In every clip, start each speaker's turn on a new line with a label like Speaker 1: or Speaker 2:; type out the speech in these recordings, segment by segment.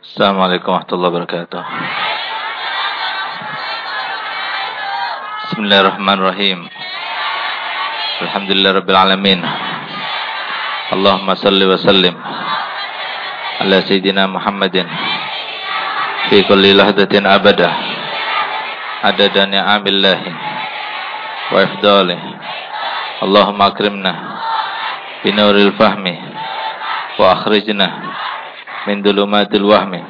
Speaker 1: Assalamualaikum warahmatullahi wabarakatuh. Bismillahirrahmanirrahim. Alhamdulillah. Allahumma salli wa sallim ala Muhammadin fi kulli lahdatin abada adada ni'amillahi wa ifdalih. Allahumma akrimna binuril fahmi wa min dulumatil wahmi.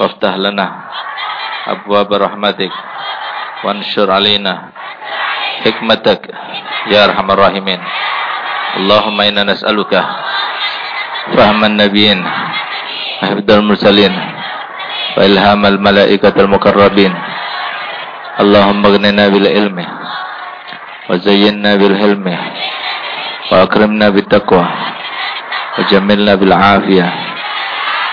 Speaker 1: Waftah lana abwaab rahmatik. Wanshur alaina hikmatak ya arhamar rahimin. Allahumma inna nas'aluka fahman nabiyyin hifdzal mursalin wa ilhamal malaikatil mukarrabin. Allahumma aghnina bil ilmi wa zayyinna bil hilmi wa akrimna bit taqwa wa jammilna bil afiyah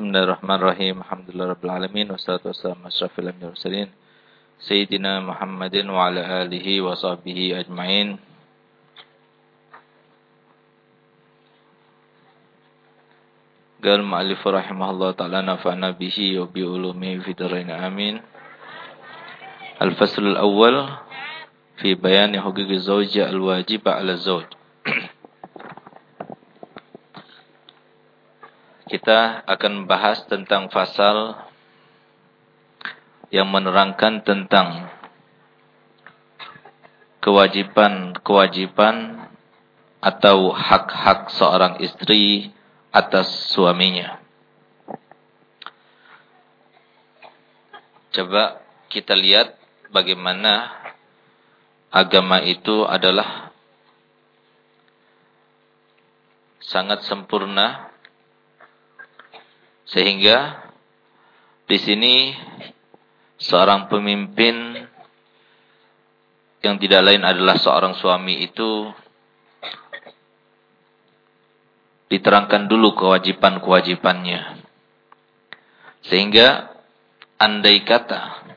Speaker 1: Bismillahirrahmanirrahim. Alhamdulillah rabbil alamin wassalatu wassalamu asyrafil anbiya'i mursalin sayyidina Muhammadin wa ala alihi wa sahbihi ajmain. Gal mu'allif rahimahullah ta'ala nafa'na bihi wa bi ulumihi fi dharain amin. Al-fasl al-awwal fi bayani huquqi zawji al-wajibah 'ala zawj. Kita akan bahas tentang pasal yang menerangkan tentang kewajiban-kewajiban atau hak-hak seorang istri atas suaminya. Coba kita lihat bagaimana agama itu adalah sangat sempurna sehingga di sini seorang pemimpin yang tidak lain adalah seorang suami itu diterangkan dulu kewajiban-kewajibannya. Sehingga andai kata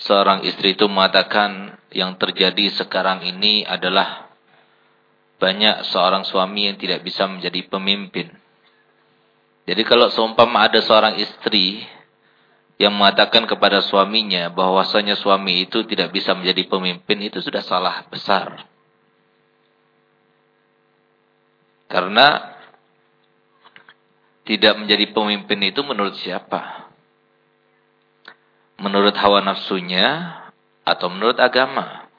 Speaker 1: seorang istri itu mengatakan yang terjadi sekarang ini adalah banyak seorang suami yang tidak bisa menjadi pemimpin. Jadi kalau seumpama ada seorang istri yang mengatakan kepada suaminya bahwasanya suami itu tidak bisa menjadi pemimpin itu sudah salah besar. Karena tidak menjadi pemimpin itu menurut siapa? Menurut hawa nafsunya atau menurut agama?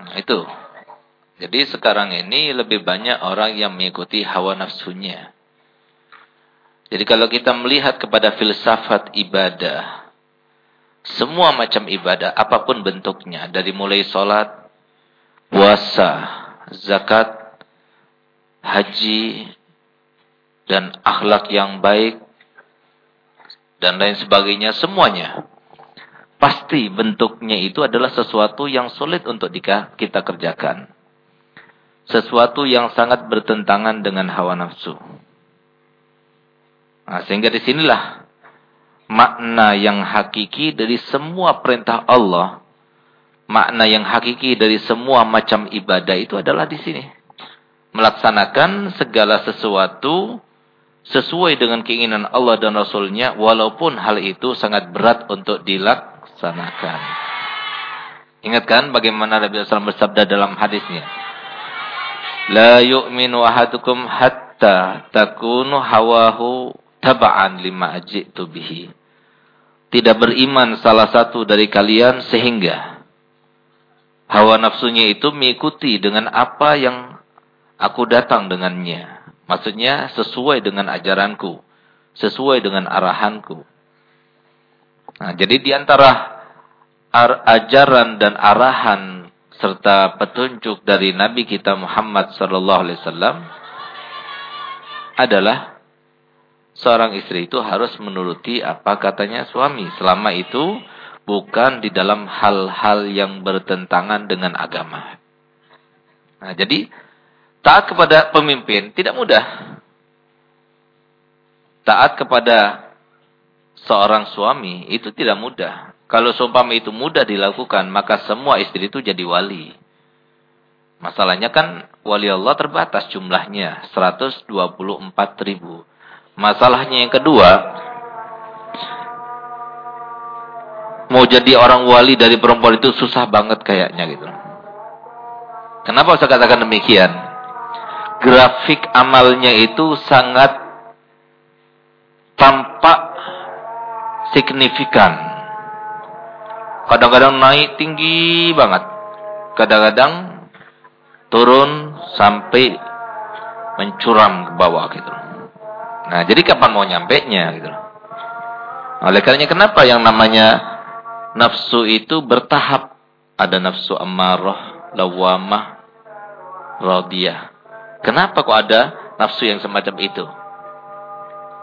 Speaker 1: Nah, itu. Jadi sekarang ini lebih banyak orang yang mengikuti hawa nafsunya. Jadi kalau kita melihat kepada filsafat ibadah, semua macam ibadah, apa pun bentuknya, dari mulai sholat, puasa, zakat, haji, dan akhlak yang baik, dan lain sebagainya, semuanya. Pasti bentuknya itu adalah sesuatu yang sulit untuk kita kerjakan. Sesuatu yang sangat bertentangan dengan hawa nafsu. Nah, sehingga di sinilah makna yang hakiki dari semua perintah Allah, makna yang hakiki dari semua macam ibadah itu adalah di sini. Melaksanakan segala sesuatu sesuai dengan keinginan Allah dan Rasulnya, walaupun hal itu sangat berat untuk dilaksanakan. Ingatkan bagaimana Nabi SAW bersabda dalam hadisnya. La yu'minu ahadukum hatta takunu hawahu taba'an lima ajitu bihi. Tidak beriman salah satu dari kalian sehingga hawa nafsunya itu mengikuti dengan apa yang aku datang dengannya. Maksudnya sesuai dengan ajaranku, sesuai dengan arahanku. Nah, jadi di antara ajaran dan arahan serta petunjuk dari Nabi kita Muhammad sallallahu alaihi wasallam adalah seorang istri itu harus menuruti apa katanya suami. Selama itu bukan di dalam hal-hal yang bertentangan dengan agama. Nah, jadi taat kepada pemimpin tidak mudah. Taat kepada seorang suami itu tidak mudah. Kalau seumpama itu mudah dilakukan, maka semua istri itu jadi wali. Masalahnya kan wali Allah terbatas jumlahnya 124 ribu. Masalahnya yang kedua, mau jadi orang wali dari perempuan itu susah banget kayaknya gitu. Kenapa saya katakan demikian? Grafik amalnya itu sangat tampak signifikan. Kadang-kadang naik tinggi banget. Kadang-kadang turun sampai mencuram ke bawah gitu. Nah, jadi kapan mau nyampe nya gitu. Oleh karenanya kenapa yang namanya nafsu itu bertahap? Ada nafsu amarah, lawamah, radiyah. Kenapa kok ada nafsu yang semacam itu?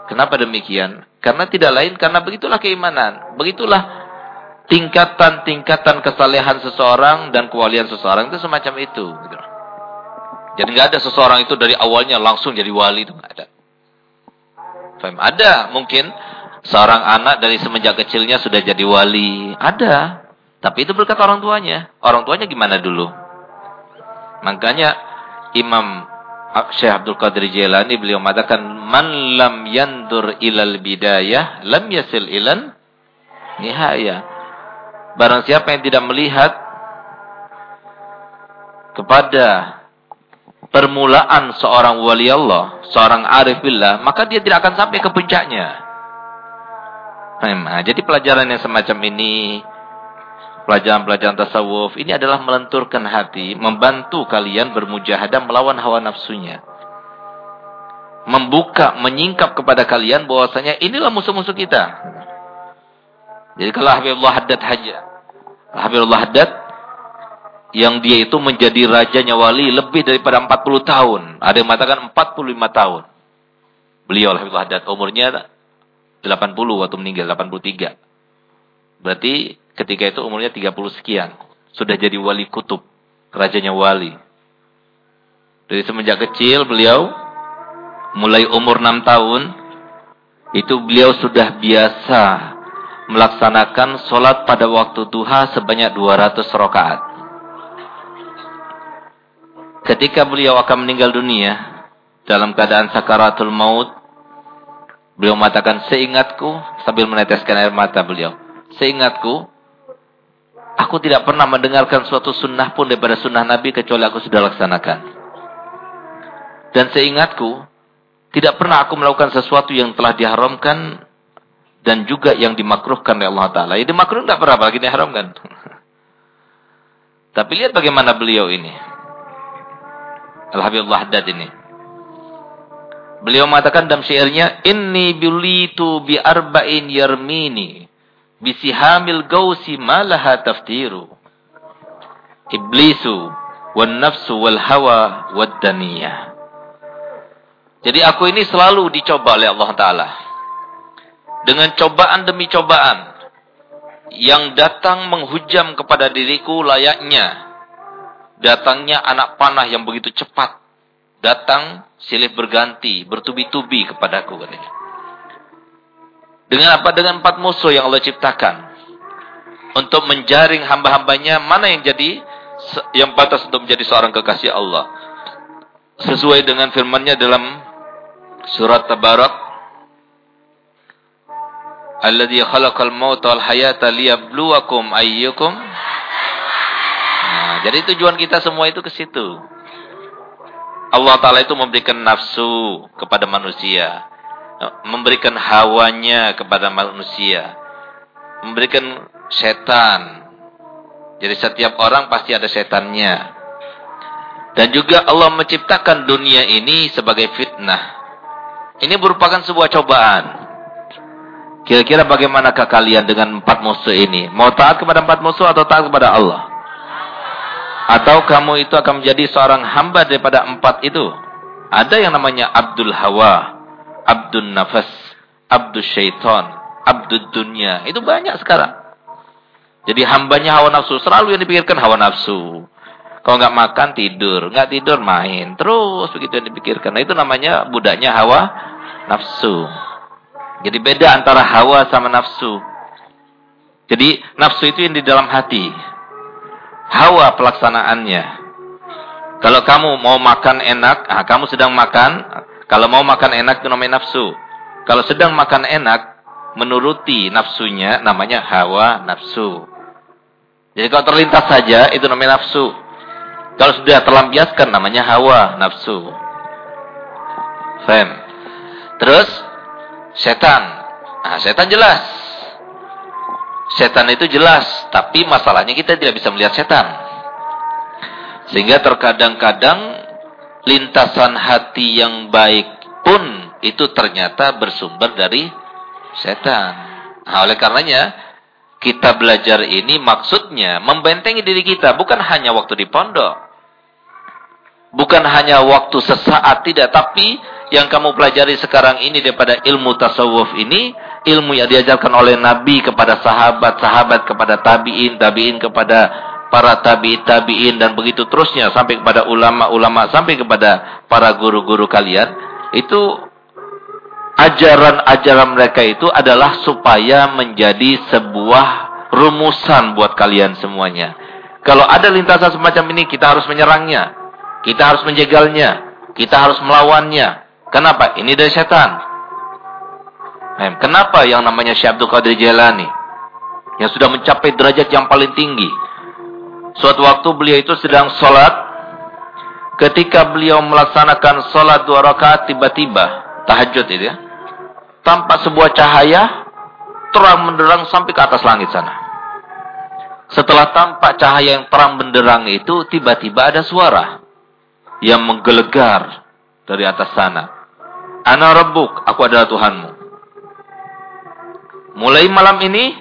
Speaker 1: Kenapa demikian? Karena tidak lain karena begitulah keimanan. Begitulah tingkatan-tingkatan kesalehan seseorang dan kewalian seseorang itu semacam itu. Gitu. Jadi nggak ada seseorang itu dari awalnya langsung jadi wali itu nggak ada. Faham? Ada mungkin seorang anak dari semenjak kecilnya sudah jadi wali, ada. Tapi itu berkat orang tuanya. Orang tuanya gimana dulu? Makanya Imam Syekh Abdul Qadir Jailani beliau mengatakan man lam yandur ilal bidayah lam yasil ilan nihaya. Barang siapa yang tidak melihat kepada permulaan seorang wali Allah, seorang arif billah, maka dia tidak akan sampai ke puncaknya. Nah, jadi pelajaran yang semacam ini, pelajaran-pelajaran tasawuf, ini adalah melenturkan hati, membantu kalian bermujahadah melawan hawa nafsunya. Membuka, menyingkap kepada kalian bahwasanya inilah musuh-musuh kita. Jadi kalau Habibullah Haddad haja, Habibullah Haddad yang dia itu menjadi rajanya wali lebih daripada 40 tahun. Ada yang mengatakan 45 tahun. Beliau Alhamdulillah Haddad umurnya 80 waktu meninggal, 83. Berarti ketika itu umurnya 30 sekian. Sudah jadi wali kutub, rajanya wali. Dari semenjak kecil beliau mulai umur 6 tahun itu beliau sudah biasa melaksanakan sholat pada waktu duha sebanyak 200 rakaat. Ketika beliau akan meninggal dunia dalam keadaan sakaratul maut, beliau mengatakan, "Seingatku," sambil meneteskan air mata beliau. "Seingatku, aku tidak pernah mendengarkan suatu sunnah pun daripada sunnah Nabi kecuali aku sudah laksanakan. Dan seingatku, tidak pernah aku melakukan sesuatu yang telah diharamkan dan juga yang dimakruhkan oleh Allah Ta'ala. Ya dimakruh tidak pernah, apalagi diharamkan. Tapi lihat bagaimana beliau ini. Al-Habibullah Haddad ini. Beliau mengatakan dalam syairnya, Inni bulitu bi arba'in yarmini, bisihamil gausi malaha taftiru. Iblisu, wan nafsu wal hawa wad daniyah. Jadi aku ini selalu dicoba oleh Allah Ta'ala. Dengan cobaan demi cobaan. Yang datang menghujam kepada diriku layaknya datangnya anak panah yang begitu cepat. Datang silih berganti, bertubi-tubi kepadaku katanya. Dengan apa? Dengan empat musuh yang Allah ciptakan. Untuk menjaring hamba-hambanya mana yang jadi yang pantas untuk menjadi seorang kekasih Allah. Sesuai dengan firman-Nya dalam surat Tabarak Alladhi khalaqal mauta wal hayata liyabluwakum ayyukum jadi tujuan kita semua itu ke situ. Allah Ta'ala itu memberikan nafsu kepada manusia. Memberikan hawanya kepada manusia. Memberikan setan. Jadi setiap orang pasti ada setannya. Dan juga Allah menciptakan dunia ini sebagai fitnah. Ini merupakan sebuah cobaan. Kira-kira bagaimanakah kalian dengan empat musuh ini? Mau taat kepada empat musuh atau taat kepada Allah? Atau kamu itu akan menjadi seorang hamba daripada empat itu. Ada yang namanya Abdul Hawa, Abdul Nafas, abdus syaitan, abdud dunia. Itu banyak sekarang. Jadi hambanya hawa nafsu. Selalu yang dipikirkan hawa nafsu. Kalau nggak makan tidur, nggak tidur main, terus begitu yang dipikirkan. Nah itu namanya budaknya hawa nafsu. Jadi beda antara hawa sama nafsu. Jadi nafsu itu yang di dalam hati. Hawa pelaksanaannya. Kalau kamu mau makan enak, ah, kamu sedang makan. Kalau mau makan enak itu namanya nafsu. Kalau sedang makan enak, menuruti nafsunya namanya hawa nafsu. Jadi kalau terlintas saja itu namanya nafsu. Kalau sudah terlampiaskan namanya hawa, nafsu. Fem. Terus setan. Nah, setan jelas. Setan itu jelas, tapi masalahnya kita tidak bisa melihat setan. Sehingga terkadang-kadang lintasan hati yang baik pun itu ternyata bersumber dari setan. Nah, oleh karenanya kita belajar ini maksudnya membentengi diri kita bukan hanya waktu di pondok. Bukan hanya waktu sesaat tidak, tapi yang kamu pelajari sekarang ini daripada ilmu tasawuf ini, ilmu yang diajarkan oleh Nabi kepada sahabat, sahabat kepada tabi'in, tabi'in kepada para tabi'in, tabi'in dan begitu terusnya sampai kepada ulama-ulama, sampai kepada para guru-guru kalian, itu ajaran-ajaran mereka itu adalah supaya menjadi sebuah rumusan buat kalian semuanya. Kalau ada lintasan semacam ini, kita harus menyerangnya. Kita harus menjegalnya. Kita harus melawannya. Kenapa? Ini dari setan. Kenapa yang namanya Syekh Abdul Qadir Jailani? Yang sudah mencapai derajat yang paling tinggi. Suatu waktu beliau itu sedang sholat. Ketika beliau melaksanakan sholat dua rakaat tiba-tiba. Tahajud itu ya. Tanpa sebuah cahaya. Terang menderang sampai ke atas langit sana. Setelah tampak cahaya yang terang benderang itu, tiba-tiba ada suara yang menggelegar dari atas sana. Ana rabbuk, aku adalah Tuhanmu. Mulai malam ini,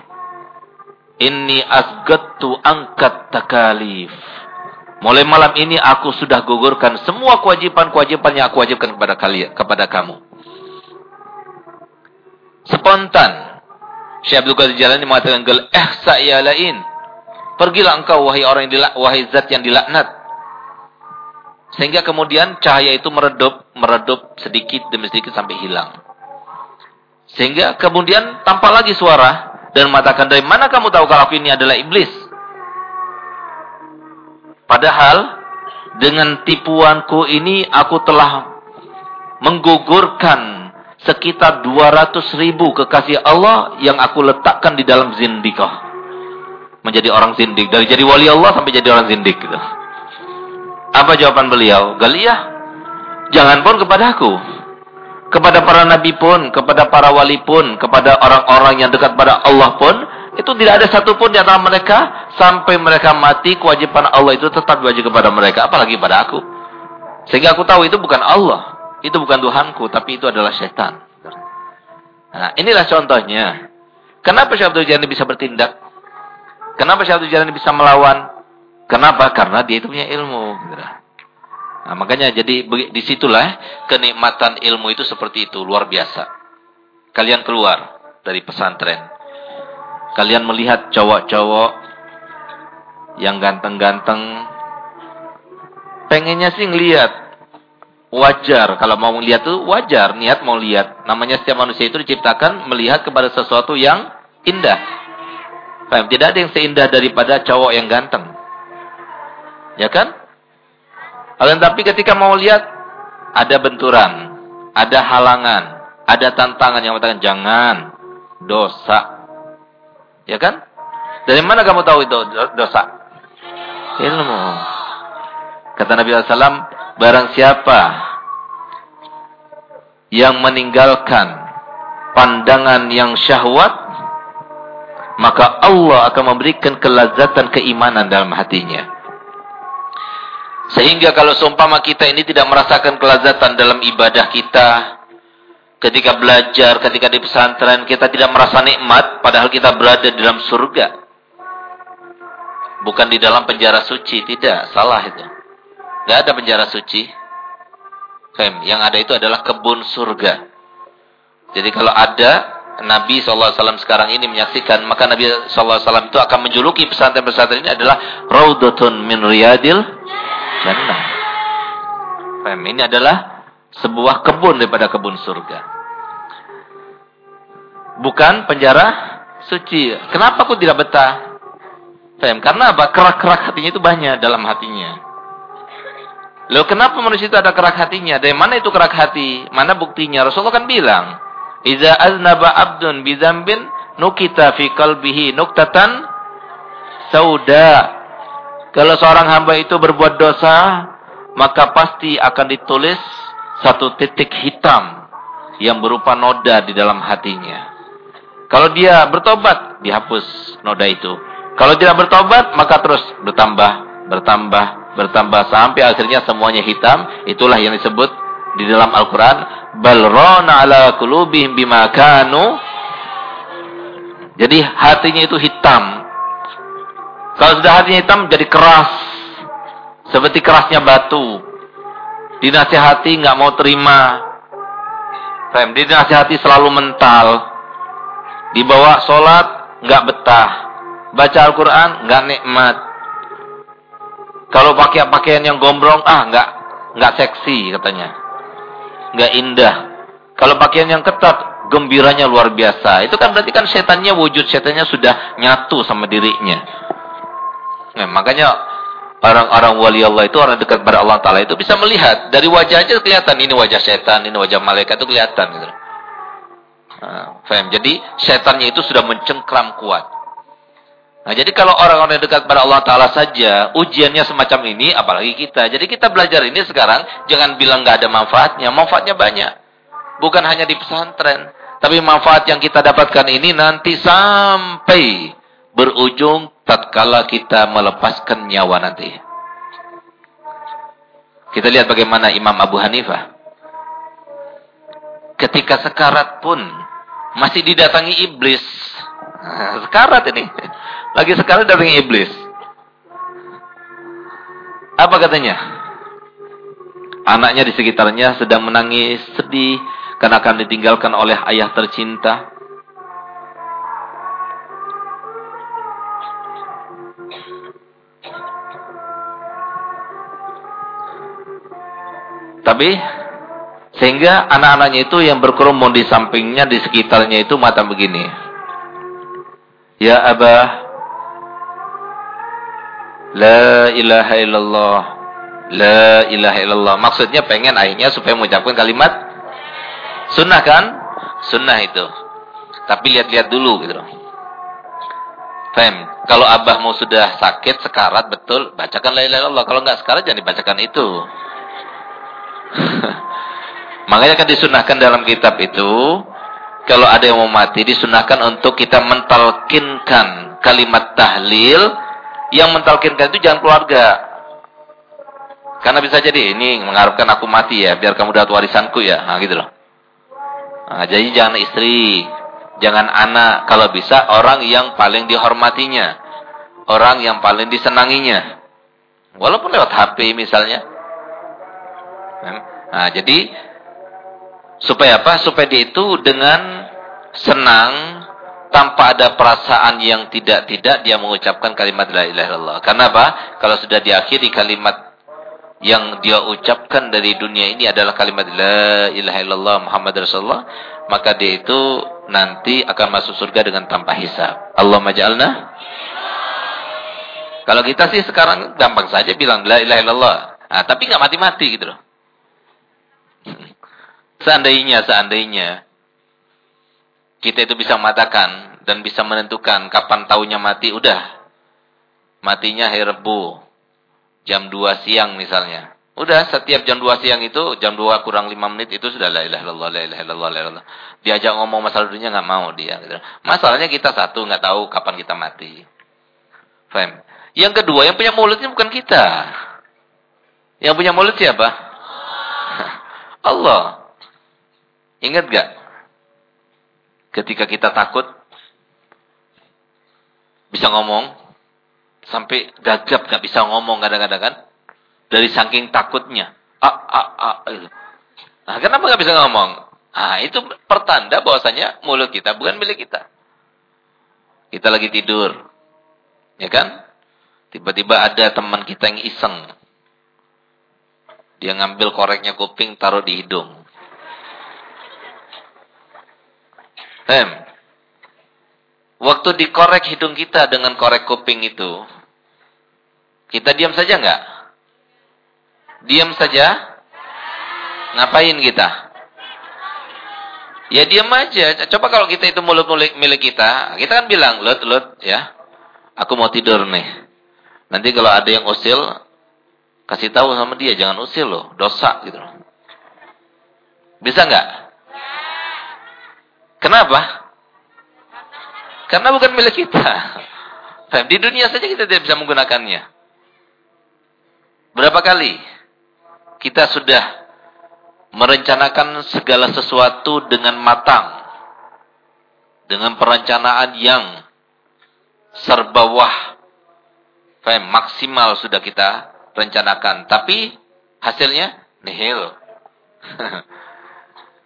Speaker 1: inni asgattu angkat takalif. Mulai malam ini aku sudah gugurkan semua kewajiban-kewajiban yang aku wajibkan kepada kalian, kepada kamu. Spontan. Syekh Abdul Qadir Jalani mengatakan, "Ihsa ya lain." Pergilah engkau wahai orang yang dilak, wahai zat yang dilaknat. Sehingga kemudian cahaya itu meredup, meredup sedikit demi sedikit sampai hilang. Sehingga kemudian tampak lagi suara dan mengatakan, dari mana kamu tahu kalau aku ini adalah iblis? Padahal dengan tipuanku ini aku telah menggugurkan sekitar 200 ribu kekasih Allah yang aku letakkan di dalam zindikah. Menjadi orang zindik. Dari jadi wali Allah sampai jadi orang zindik. Gitu. Apa jawaban beliau? Galiyah, jangan pun kepada aku. Kepada para nabi pun, kepada para wali pun, kepada orang-orang yang dekat pada Allah pun, itu tidak ada satupun di antara mereka sampai mereka mati kewajiban Allah itu tetap wajib kepada mereka, apalagi pada aku. Sehingga aku tahu itu bukan Allah, itu bukan Tuhanku, tapi itu adalah setan. Nah, inilah contohnya. Kenapa Syekh Abdul Jalani bisa bertindak? Kenapa Syekh Abdul Jalani bisa melawan? Kenapa? Karena dia itu punya ilmu. Gitu. Nah, makanya jadi di situlah kenikmatan ilmu itu seperti itu, luar biasa. Kalian keluar dari pesantren. Kalian melihat cowok-cowok yang ganteng-ganteng. Pengennya sih ngelihat. Wajar. Kalau mau melihat itu wajar. Niat mau lihat. Namanya setiap manusia itu diciptakan melihat kepada sesuatu yang indah. Tidak ada yang seindah daripada cowok yang ganteng. Ya kan? Akan tapi ketika mau lihat ada benturan, ada halangan, ada tantangan yang mengatakan jangan dosa. Ya kan? Dari mana kamu tahu itu dosa? Ilmu. Kata Nabi SAW, barang siapa yang meninggalkan pandangan yang syahwat, maka Allah akan memberikan kelazatan keimanan dalam hatinya. Sehingga kalau seumpama kita ini tidak merasakan kelazatan dalam ibadah kita, ketika belajar, ketika di pesantren, kita tidak merasa nikmat, padahal kita berada di dalam surga. Bukan di dalam penjara suci, tidak, salah itu. Tidak ada penjara suci. Yang ada itu adalah kebun surga. Jadi kalau ada Nabi SAW sekarang ini menyaksikan, maka Nabi SAW itu akan menjuluki pesantren-pesantren ini adalah Raudhatun min riyadil jannah. Ini adalah sebuah kebun daripada kebun surga. Bukan penjara suci. Kenapa aku tidak betah? Faham? Karena apa? Kerak-kerak hatinya itu banyak dalam hatinya. Loh kenapa manusia itu ada kerak hatinya? Dari mana itu kerak hati? Mana buktinya? Rasulullah kan bilang, Iza aznaba abdun bizambin nukita fi kalbihi nuktatan sauda. Kalau seorang hamba itu berbuat dosa, maka pasti akan ditulis satu titik hitam yang berupa noda di dalam hatinya. Kalau dia bertobat, dihapus noda itu. Kalau tidak bertobat, maka terus bertambah, bertambah, bertambah sampai akhirnya semuanya hitam. Itulah yang disebut di dalam Al-Qur'an balrona ala kulubihim bima kanu jadi hatinya itu hitam kalau sudah hatinya hitam jadi keras. Seperti kerasnya batu. Dinasihati nggak mau terima. Fem, dinasihati selalu mental. Dibawa sholat nggak betah. Baca Al-Quran nggak nikmat. Kalau pakai pakaian yang gombrong ah nggak nggak seksi katanya. Nggak indah. Kalau pakaian yang ketat, gembiranya luar biasa. Itu kan berarti kan setannya wujud setannya sudah nyatu sama dirinya. Nah, makanya orang-orang wali Allah itu orang dekat pada Allah Taala itu bisa melihat dari wajah aja kelihatan ini wajah setan, ini wajah malaikat itu kelihatan gitu. Nah, faham? Jadi setannya itu sudah mencengkram kuat. Nah, jadi kalau orang-orang dekat pada Allah Ta'ala saja, ujiannya semacam ini, apalagi kita. Jadi kita belajar ini sekarang, jangan bilang nggak ada manfaatnya. Manfaatnya banyak. Bukan hanya di pesantren. Tapi manfaat yang kita dapatkan ini nanti sampai berujung tatkala kita melepaskan nyawa nanti. Kita lihat bagaimana Imam Abu Hanifah. Ketika sekarat pun masih didatangi iblis. Nah, sekarat ini. Lagi sekarang datang iblis. Apa katanya? Anaknya di sekitarnya sedang menangis sedih karena akan ditinggalkan oleh ayah tercinta. Tapi sehingga anak-anaknya itu yang berkerumun di sampingnya di sekitarnya itu mata begini. Ya Abah, La ilaha illallah. La ilaha illallah. Maksudnya pengen akhirnya supaya mengucapkan kalimat sunnah kan? Sunnah itu. Tapi lihat-lihat dulu gitu. Fem, kalau abah mau sudah sakit, sekarat, betul, bacakan la ilaha illallah. Kalau enggak sekarat, jangan dibacakan itu. Makanya kan disunahkan dalam kitab itu, kalau ada yang mau mati, disunahkan untuk kita mentalkinkan kalimat tahlil, yang mentalkinkan itu jangan keluarga. Karena bisa jadi ini mengharapkan aku mati ya, biar kamu dapat warisanku ya. Nah, gitu loh. Nah, jadi jangan istri, jangan anak, kalau bisa orang yang paling dihormatinya. Orang yang paling disenanginya. Walaupun lewat HP misalnya. Nah, jadi supaya apa? Supaya dia itu dengan senang tanpa ada perasaan yang tidak-tidak dia mengucapkan kalimat la ilaha illallah. Karena apa? Kalau sudah diakhiri kalimat yang dia ucapkan dari dunia ini adalah kalimat la ilaha illallah Muhammad Rasulullah, maka dia itu nanti akan masuk surga dengan tanpa hisab. Allahumma ja'alna. Kalau kita sih sekarang gampang saja bilang la ilaha illallah. Nah, tapi nggak mati-mati gitu loh. Seandainya, seandainya kita itu bisa mengatakan dan bisa menentukan kapan tahunya mati, udah. Matinya hari Rebu. Jam 2 siang misalnya. Udah, setiap jam 2 siang itu, jam 2 kurang 5 menit itu sudah la ilaha illallah, la ilaha illallah, la ilaha Diajak ngomong masalah dunia nggak mau dia. Gitu. Masalahnya kita satu, nggak tahu kapan kita mati. Faham? Yang kedua, yang punya mulutnya bukan kita. Yang punya mulut siapa? Allah. Ingat gak? ketika kita takut bisa ngomong sampai gagap nggak bisa ngomong kadang-kadang kan dari saking takutnya ah ah ah nah kenapa nggak bisa ngomong Ah, itu pertanda bahwasanya mulut kita bukan milik kita. Kita lagi tidur. Ya kan? Tiba-tiba ada teman kita yang iseng. Dia ngambil koreknya kuping taruh di hidung. Hem. Waktu dikorek hidung kita dengan korek kuping itu, kita diam saja enggak? Diam saja? Ngapain kita? Ya diam aja. Coba kalau kita itu mulut mulut milik kita, kita kan bilang, "Lut, lut, ya. Aku mau tidur nih." Nanti kalau ada yang usil, kasih tahu sama dia, jangan usil loh, dosa gitu Bisa enggak? Kenapa? Karena bukan milik kita. Di dunia saja kita tidak bisa menggunakannya. Berapa kali kita sudah merencanakan segala sesuatu dengan matang. Dengan perencanaan yang serba wah. Maksimal sudah kita rencanakan. Tapi hasilnya nihil.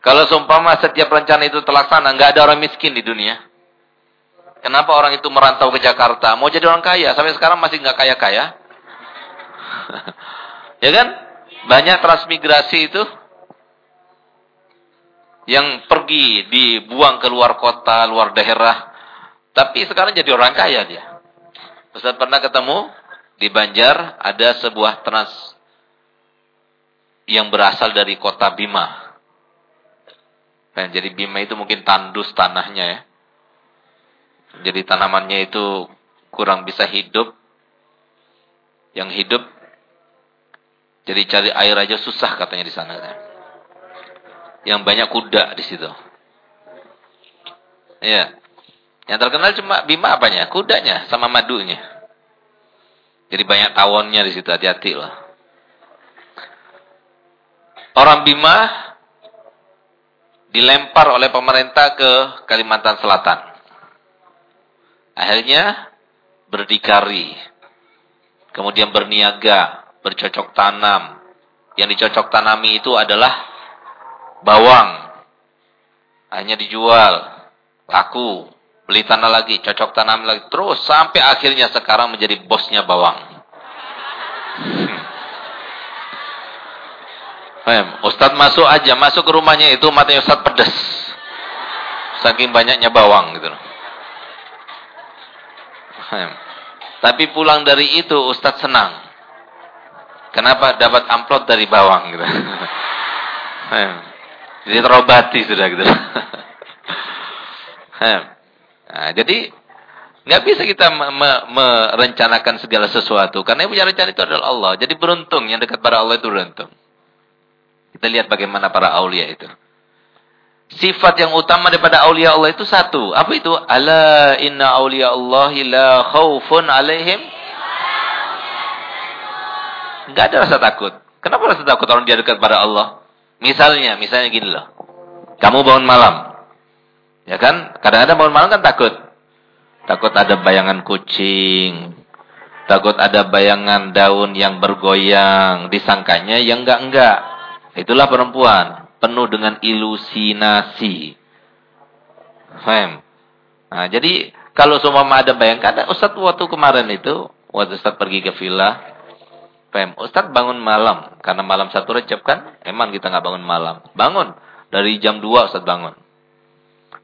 Speaker 1: Kalau seumpama setiap rencana itu terlaksana, nggak ada orang miskin di dunia. Kenapa orang itu merantau ke Jakarta? Mau jadi orang kaya, sampai sekarang masih nggak kaya-kaya. ya kan? Banyak transmigrasi itu yang pergi dibuang ke luar kota, luar daerah. Tapi sekarang jadi orang kaya dia. Ustaz pernah ketemu di Banjar ada sebuah trans yang berasal dari kota Bima. Dan jadi Bima itu mungkin tandus tanahnya ya. Jadi tanamannya itu kurang bisa hidup. Yang hidup jadi cari air aja susah katanya di sana. Ya yang banyak kuda di situ. Ya. Yang terkenal cuma Bima apanya? Kudanya sama madunya. Jadi banyak tawonnya di situ, hati-hati lah. Orang Bima dilempar oleh pemerintah ke Kalimantan Selatan. Akhirnya berdikari. Kemudian berniaga, bercocok tanam. Yang dicocok tanami itu adalah bawang hanya dijual laku beli tanah lagi cocok tanam lagi terus sampai akhirnya sekarang menjadi bosnya bawang Ustadz masuk aja masuk ke rumahnya itu matanya Ustadz pedes saking banyaknya bawang gitu tapi pulang dari itu Ustadz senang kenapa dapat amplop dari bawang gitu. Jadi terobati sudah gitu. nah, jadi nggak bisa kita me me merencanakan segala sesuatu karena yang punya rencana itu adalah Allah. Jadi beruntung yang dekat pada Allah itu beruntung. Kita lihat bagaimana para aulia itu. Sifat yang utama daripada aulia Allah itu satu. Apa itu? Ala inna aulia Allah la khaufun alaihim. Enggak ada rasa takut. Kenapa rasa takut orang dia dekat pada Allah? Misalnya, misalnya gini loh. Kamu bangun malam. Ya kan? Kadang-kadang bangun malam kan takut. Takut ada bayangan kucing. Takut ada bayangan daun yang bergoyang. Disangkanya yang enggak-enggak. Itulah perempuan. Penuh dengan ilusinasi. Faham? Nah, jadi kalau semua ada bayangkan, Ustadz waktu kemarin itu, waktu Ustadz pergi ke villa, Pem, Ustadz bangun malam. Karena malam satu recep kan, emang kita nggak bangun malam. Bangun. Dari jam 2 Ustadz bangun.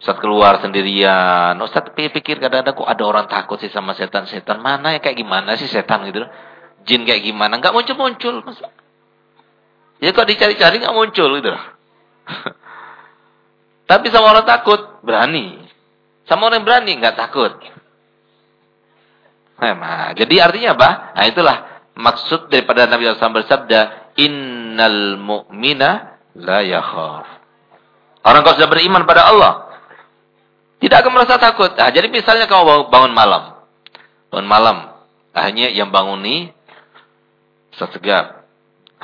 Speaker 1: Ustadz keluar sendirian. Ustadz pikir kadang-kadang kok ada orang takut sih sama setan-setan. Mana ya kayak gimana sih setan gitu. Jin kayak gimana. Nggak muncul-muncul. Ya kok dicari-cari nggak muncul gitu. Tapi sama orang takut, berani. Sama orang berani, nggak takut. Nah, jadi artinya apa? Nah itulah Maksud daripada Nabi SAW bersabda, Innal mu'mina la yakhaf. Orang kau sudah beriman pada Allah, tidak akan merasa takut. Nah, jadi misalnya kamu bangun malam. Bangun malam. Hanya yang bangun ini, Setegap.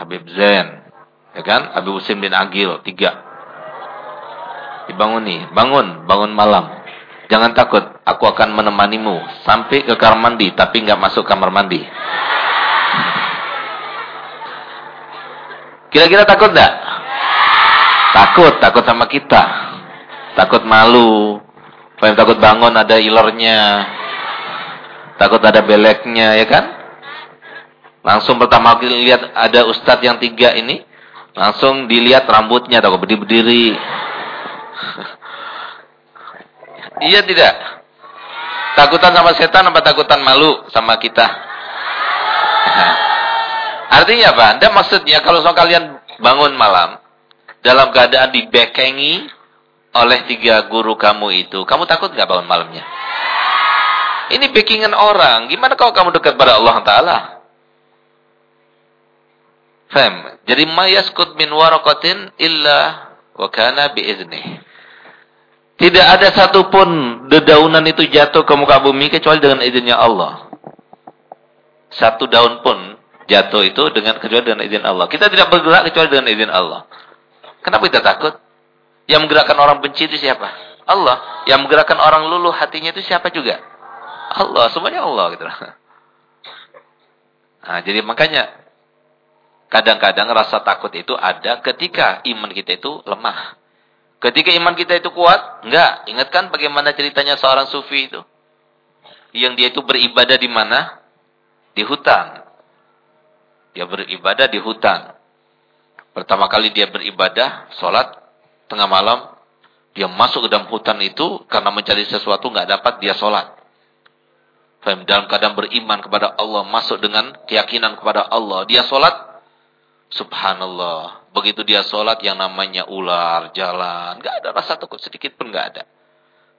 Speaker 1: Habib Zain. Ya kan? Habib Husin bin Agil. Tiga. Dibangun nih. Bangun. Bangun malam. Jangan takut. Aku akan menemanimu. Sampai ke kamar mandi. Tapi nggak masuk kamar mandi. Kira-kira takut enggak? Takut, takut sama kita. Takut malu. Fahim takut bangun ada ilernya. Takut ada beleknya, ya kan? Langsung pertama kali lihat ada ustadz yang tiga ini. Langsung dilihat rambutnya, takut berdiri-berdiri. iya tidak? Takutan sama setan apa takutan malu sama kita? Artinya apa? Anda maksudnya kalau soal kalian bangun malam, dalam keadaan dibekengi oleh tiga guru kamu itu, kamu takut nggak bangun malamnya? Ini backingan orang. Gimana kalau kamu dekat pada Allah Taala? Faham? Jadi mayaskut min waraqatin illa wa kana biiznih. Tidak ada satupun dedaunan itu jatuh ke muka bumi kecuali dengan izinnya Allah. Satu daun pun jatuh itu dengan kecuali dengan izin Allah. Kita tidak bergerak kecuali dengan izin Allah. Kenapa kita takut? Yang menggerakkan orang benci itu siapa? Allah. Yang menggerakkan orang luluh hatinya itu siapa juga? Allah. Semuanya Allah gitu. Nah, jadi makanya kadang-kadang rasa takut itu ada ketika iman kita itu lemah. Ketika iman kita itu kuat, enggak. Ingatkan bagaimana ceritanya seorang sufi itu. Yang dia itu beribadah di mana? Di hutan. Dia beribadah di hutan. Pertama kali dia beribadah, sholat, tengah malam, dia masuk ke dalam hutan itu, karena mencari sesuatu nggak dapat, dia sholat. Dalam keadaan beriman kepada Allah, masuk dengan keyakinan kepada Allah. Dia sholat, subhanallah. Begitu dia sholat, yang namanya ular, jalan, nggak ada rasa takut sedikit pun nggak ada.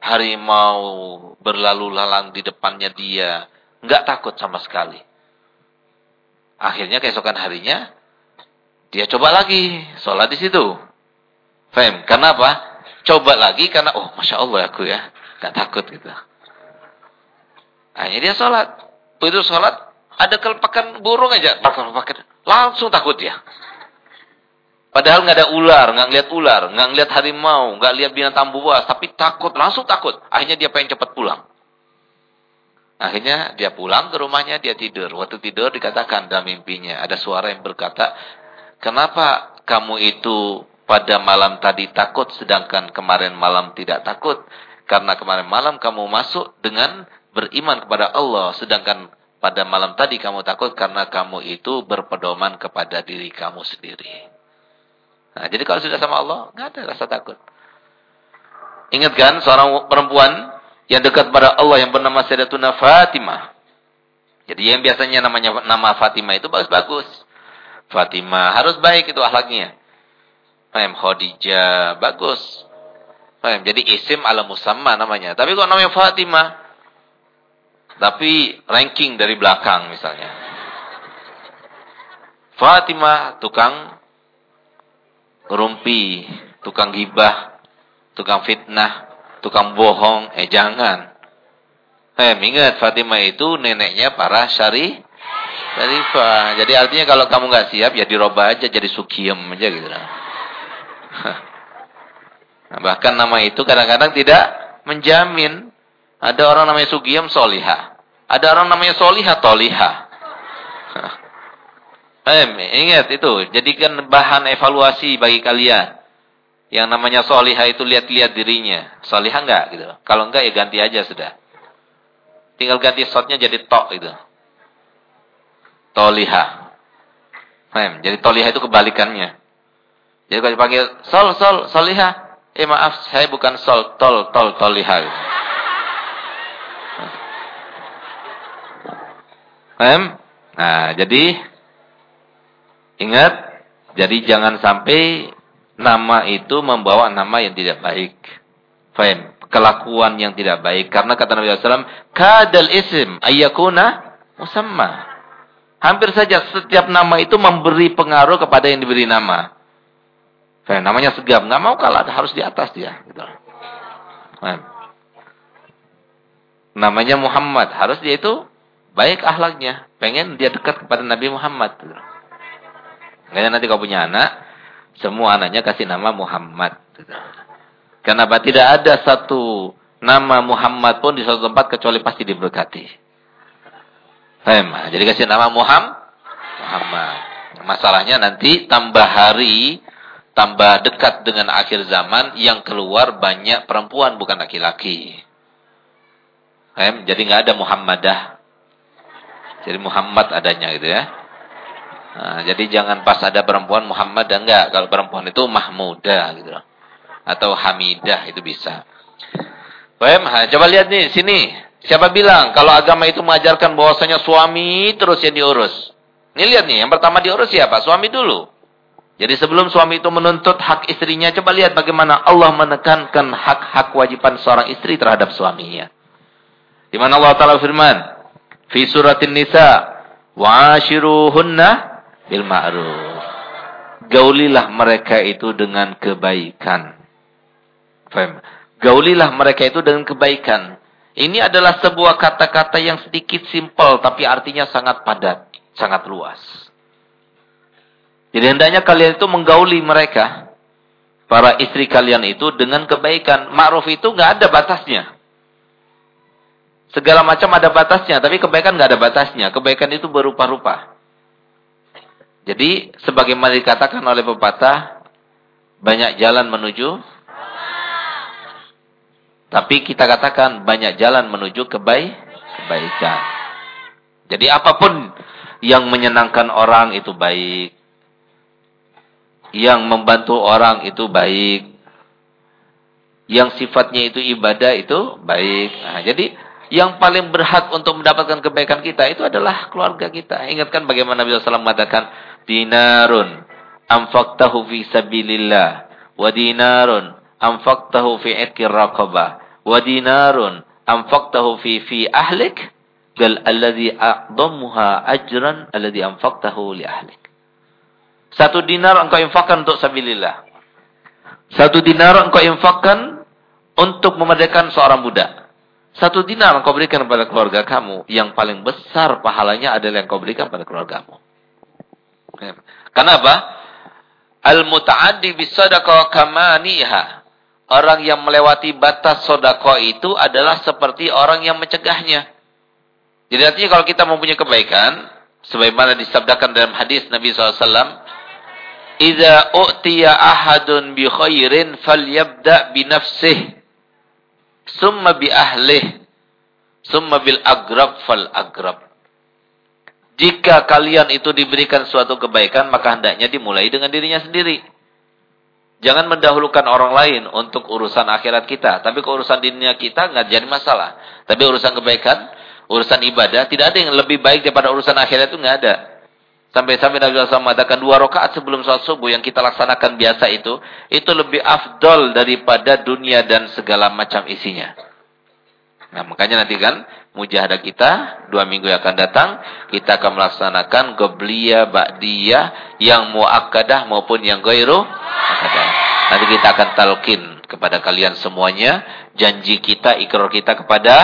Speaker 1: Harimau berlalu lalang di depannya dia, nggak takut sama sekali. Akhirnya keesokan harinya, dia coba lagi sholat di situ. Faham? Karena apa? Coba lagi karena oh masya Allah aku ya gak takut gitu. Akhirnya dia sholat. Begitu sholat ada kelepakan burung aja, langsung takut dia. Padahal nggak ada ular, nggak ngeliat ular, nggak ngeliat harimau, nggak lihat binatang buas, tapi takut, langsung takut. Akhirnya dia pengen cepat pulang. Akhirnya dia pulang ke rumahnya, dia tidur. Waktu tidur dikatakan dalam mimpinya, ada suara yang berkata, Kenapa kamu itu pada malam tadi takut sedangkan kemarin malam tidak takut? Karena kemarin malam kamu masuk dengan beriman kepada Allah sedangkan pada malam tadi kamu takut karena kamu itu berpedoman kepada diri kamu sendiri. Nah, jadi kalau sudah sama Allah, nggak ada rasa takut. Ingat kan seorang perempuan yang dekat pada Allah yang bernama Sayyidatuna Fatimah. Jadi yang biasanya namanya nama Fatimah itu bagus-bagus. Fatimah. Harus baik itu akhlaknya. Paham? Khadijah. Bagus. Paham? Jadi isim ala musamma namanya. Tapi kok namanya Fatimah? Tapi ranking dari belakang misalnya. Fatimah tukang rumpi, tukang gibah, tukang fitnah, tukang bohong. Eh jangan. Eh ingat Fatimah itu neneknya para syari Syarifah. Jadi artinya kalau kamu nggak siap ya dirubah aja jadi Sukiyem aja gitu. Nah, bahkan nama itu kadang-kadang tidak menjamin. Ada orang namanya Sukiyem Soliha. Ada orang namanya Soliha Toliha. Eh, ingat itu, jadikan bahan evaluasi bagi kalian. Yang namanya Soliha itu lihat-lihat dirinya. Soliha enggak gitu. Kalau enggak ya ganti aja sudah. Tinggal ganti shotnya jadi tok itu. Toliha. Faham? Jadi toliha itu kebalikannya. Jadi kalau dipanggil sol, sol, soliha. Eh maaf, saya bukan sol, tol, tol, toliha. Faham? Nah, jadi ingat, jadi jangan sampai nama itu membawa nama yang tidak baik. Faham? Kelakuan yang tidak baik. Karena kata Nabi SAW, kadal isim ayyakuna musamma. Hampir saja setiap nama itu memberi pengaruh kepada yang diberi nama. Saya namanya segam, nggak mau kalah, harus di atas dia. Gitu. Namanya Muhammad, harus dia itu baik ahlaknya, pengen dia dekat kepada Nabi Muhammad. Gitu. nanti kau punya anak, semua anaknya kasih nama Muhammad. Kenapa tidak ada satu nama Muhammad pun di suatu tempat kecuali pasti diberkati. Jadi kasih nama Muhammad. Muhammad. Masalahnya nanti tambah hari, tambah dekat dengan akhir zaman yang keluar banyak perempuan bukan laki-laki. Jadi nggak ada Muhammadah. Jadi Muhammad adanya gitu ya. Nah, jadi jangan pas ada perempuan Muhammad dan enggak. Kalau perempuan itu Mahmudah gitu loh. Atau Hamidah itu bisa. Baik, coba lihat nih sini. Siapa bilang kalau agama itu mengajarkan bahwasanya suami terus yang diurus? Ini lihat nih, yang pertama diurus siapa? Suami dulu. Jadi sebelum suami itu menuntut hak istrinya, coba lihat bagaimana Allah menekankan hak-hak wajiban seorang istri terhadap suaminya. Di mana Allah Taala firman, fi suratin Nisa, wa'ashiruhunna bil ma'ruf. Gaulilah mereka itu dengan kebaikan. Faham? Gaulilah mereka itu dengan kebaikan. Ini adalah sebuah kata-kata yang sedikit simpel tapi artinya sangat padat, sangat luas. Jadi hendaknya kalian itu menggauli mereka. Para istri kalian itu dengan kebaikan. Ma'ruf itu nggak ada batasnya. Segala macam ada batasnya, tapi kebaikan nggak ada batasnya. Kebaikan itu berupa-rupa. Jadi, sebagaimana dikatakan oleh pepatah, banyak jalan menuju. Tapi kita katakan banyak jalan menuju kebaik, kebaikan. Jadi apa pun yang menyenangkan orang itu baik yang membantu orang itu baik. Yang sifatnya itu ibadah itu baik. Nah, jadi yang paling berhak untuk mendapatkan kebaikan kita itu adalah keluarga kita. Ingatkan bagaimana Nabi SAW mengatakan, Dinarun anfaqtahu fi sabilillah. Wa dinarun anfaqtahu fi itqir raqabah. Wa dinarun anfaqtahu fi fi ahlik. Gal alladhi a'dhamuha ajran alladhi anfaqtahu li ahlik. Satu dinar engkau infakkan untuk sabilillah. Satu dinar engkau infakkan untuk memerdekakan seorang budak. Satu dinar engkau berikan kepada keluarga kamu. Yang paling besar pahalanya adalah yang engkau berikan kepada keluargamu. Kenapa? Al-muta'addi bisadaqah kamaniha. Orang yang melewati batas sodako itu adalah seperti orang yang mencegahnya. Jadi artinya kalau kita mempunyai kebaikan, sebagaimana disabdakan dalam hadis Nabi SAW, Iza u'tiya ahadun bi khairin falyabda bi nafsih. Summa bi ahlih. Summa bil agrab fal agrab. Jika kalian itu diberikan suatu kebaikan, maka hendaknya dimulai dengan dirinya sendiri. Jangan mendahulukan orang lain untuk urusan akhirat kita. Tapi keurusan dunia kita nggak jadi masalah. Tapi urusan kebaikan, urusan ibadah, tidak ada yang lebih baik daripada urusan akhirat itu nggak ada. Sampai-sampai Nabi SAW mengatakan dua rakaat sebelum sholat subuh yang kita laksanakan biasa itu, itu lebih afdol daripada dunia dan segala macam isinya. Nah makanya nanti kan mujahadah kita dua minggu yang akan datang kita akan melaksanakan gobliya ba'diyah yang muakkadah maupun yang gairu Nanti kita akan talqin kepada kalian semuanya janji kita ikrar kita kepada.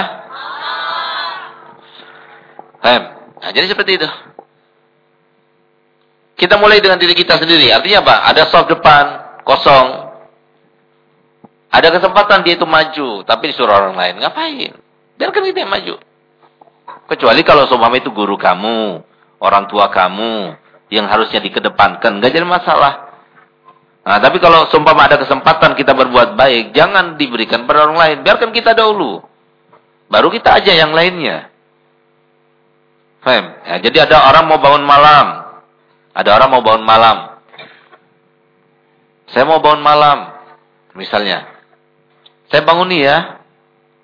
Speaker 1: Nah, jadi seperti itu. Kita mulai dengan diri kita sendiri. Artinya apa? Ada soft depan, kosong. Ada kesempatan dia itu maju, tapi disuruh orang lain. Ngapain? Biarkan kita yang maju. Kecuali kalau seumpama itu guru kamu, orang tua kamu, yang harusnya dikedepankan. Nggak jadi masalah. Nah, tapi kalau seumpama ada kesempatan kita berbuat baik, jangan diberikan pada orang lain. Biarkan kita dahulu. Baru kita aja yang lainnya. Ya, jadi ada orang mau bangun malam. Ada orang mau bangun malam. Saya mau bangun malam. Misalnya. Saya bangun nih ya.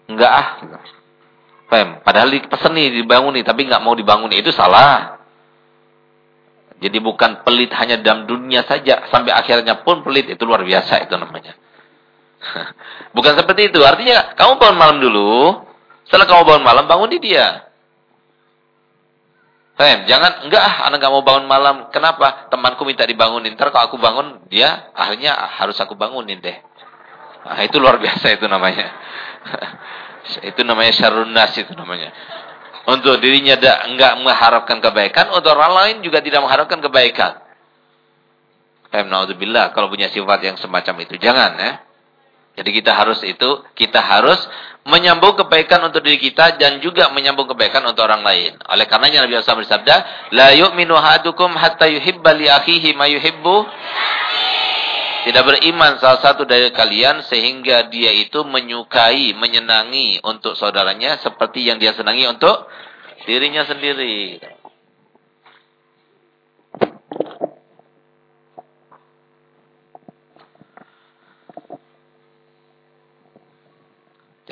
Speaker 1: Enggak ah. Fem. Padahal dipesan nih dibangun nih. Tapi enggak mau dibangun. Itu salah. Jadi bukan pelit hanya dalam dunia saja. Sampai akhirnya pun pelit. Itu luar biasa itu namanya. bukan seperti itu. Artinya kamu bangun malam dulu. Setelah kamu bangun malam, bangun di dia. Faham? Jangan, enggak ah, anak enggak mau bangun malam. Kenapa? Temanku minta dibangunin. Ntar kalau aku bangun, dia akhirnya harus aku bangunin deh. Nah, itu luar biasa itu namanya. itu namanya syarunnas itu namanya. Untuk dirinya enggak mengharapkan kebaikan, untuk orang lain juga tidak mengharapkan kebaikan. Faham? Naudzubillah kalau punya sifat yang semacam itu. Jangan ya. Jadi kita harus itu, kita harus menyambung kebaikan untuk diri kita dan juga menyambung kebaikan untuk orang lain. Oleh karenanya Nabi SAW bersabda, "La yu'minu hadukum hatta yuhibba li akhihi ma yuhibbu." Tidak beriman salah satu dari kalian sehingga dia itu menyukai, menyenangi untuk saudaranya seperti yang dia senangi untuk dirinya sendiri.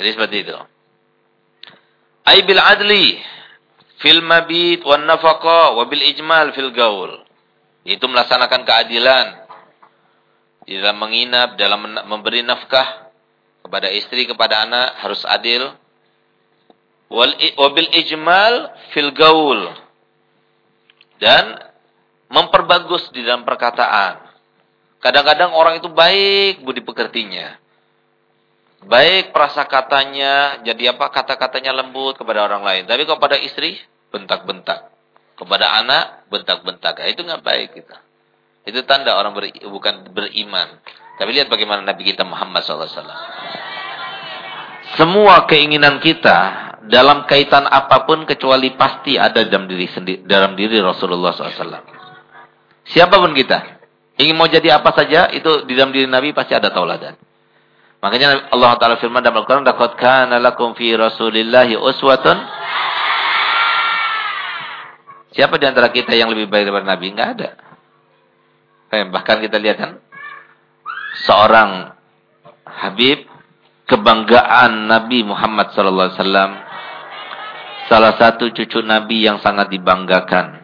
Speaker 1: Jadi seperti itu. Aibil adli fil mabit wan nafaqa wa bil ijmal fil gaul. Itu melaksanakan keadilan di dalam menginap, dalam memberi nafkah kepada istri, kepada anak harus adil. Wal wabil ijmal fil gaul. Dan memperbagus di dalam perkataan. Kadang-kadang orang itu baik budi pekertinya. Baik perasa katanya, jadi apa kata-katanya lembut kepada orang lain. Tapi kepada istri, bentak-bentak. Kepada anak, bentak-bentak. Nah, itu nggak baik kita. Itu tanda orang ber, bukan beriman. Tapi lihat bagaimana Nabi kita Muhammad SAW. Semua keinginan kita dalam kaitan apa pun kecuali pasti ada dalam diri sendiri, dalam diri Rasulullah SAW. Siapa pun kita, ingin mau jadi apa saja, itu di dalam diri Nabi pasti ada tauladan. Makanya Allah Taala firman dalam Al-Qur'an, "Laqad kana lakum fi Rasulillahi uswatun." Siapa di antara kita yang lebih baik daripada Nabi? Enggak ada. Eh, bahkan kita lihat kan seorang Habib kebanggaan Nabi Muhammad wasallam salah satu cucu Nabi yang sangat dibanggakan.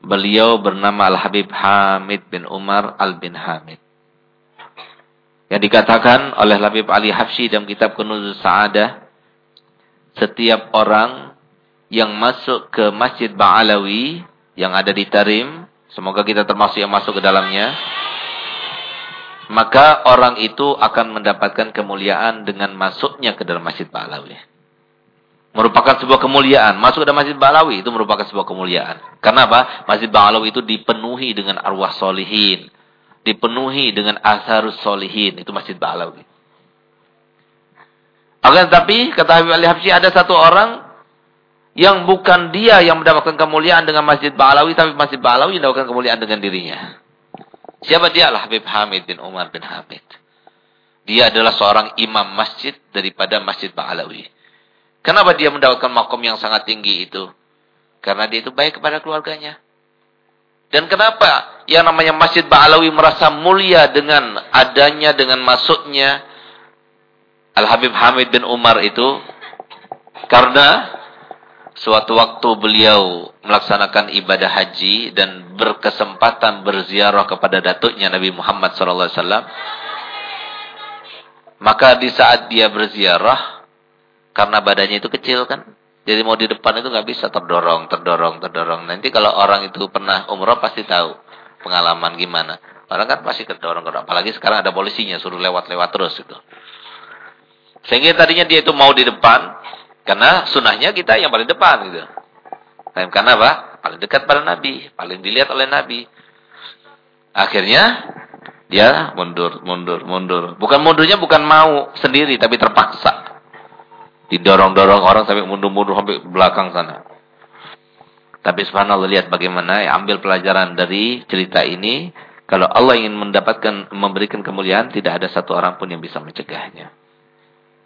Speaker 1: Beliau bernama Al-Habib Hamid bin Umar Al-bin Hamid. Yang dikatakan oleh Habib Ali Habsyi dalam kitab Kunuzul Sa'adah, setiap orang yang masuk ke Masjid Ba'alawi yang ada di Tarim, Semoga kita termasuk yang masuk ke dalamnya. Maka orang itu akan mendapatkan kemuliaan dengan masuknya ke dalam Masjid Ba'alawi. Merupakan sebuah kemuliaan. Masuk ke dalam Masjid Ba'alawi itu merupakan sebuah kemuliaan. Karena apa? Masjid Ba'alawi itu dipenuhi dengan arwah solihin. Dipenuhi dengan asharus solihin. Itu Masjid Ba'alawi. Akan tetapi, kata Habib Ali Habsyi, ada satu orang yang bukan dia yang mendapatkan kemuliaan dengan Masjid Ba'alawi, tapi Masjid Ba'alawi yang mendapatkan kemuliaan dengan dirinya. Siapa dia? Lah Habib Hamid bin Umar bin Hamid. Dia adalah seorang imam masjid daripada Masjid Ba'alawi. Kenapa dia mendapatkan makom yang sangat tinggi itu? Karena dia itu baik kepada keluarganya. Dan kenapa yang namanya Masjid Ba'alawi merasa mulia dengan adanya, dengan masuknya Al-Habib Hamid bin Umar itu? Karena Suatu waktu beliau melaksanakan ibadah haji dan berkesempatan berziarah kepada datuknya Nabi Muhammad SAW. Maka di saat dia berziarah, karena badannya itu kecil kan, jadi mau di depan itu nggak bisa terdorong, terdorong, terdorong. Nanti kalau orang itu pernah umroh pasti tahu pengalaman gimana. Orang kan pasti terdorong, apalagi sekarang ada polisinya suruh lewat-lewat terus itu. Sehingga tadinya dia itu mau di depan, karena sunnahnya kita yang paling depan gitu. Karena apa? Paling dekat pada Nabi, paling dilihat oleh Nabi. Akhirnya dia mundur, mundur, mundur. Bukan mundurnya bukan mau sendiri, tapi terpaksa. Didorong-dorong orang sampai mundur-mundur sampai belakang sana. Tapi subhanallah lihat bagaimana ya, ambil pelajaran dari cerita ini. Kalau Allah ingin mendapatkan memberikan kemuliaan, tidak ada satu orang pun yang bisa mencegahnya.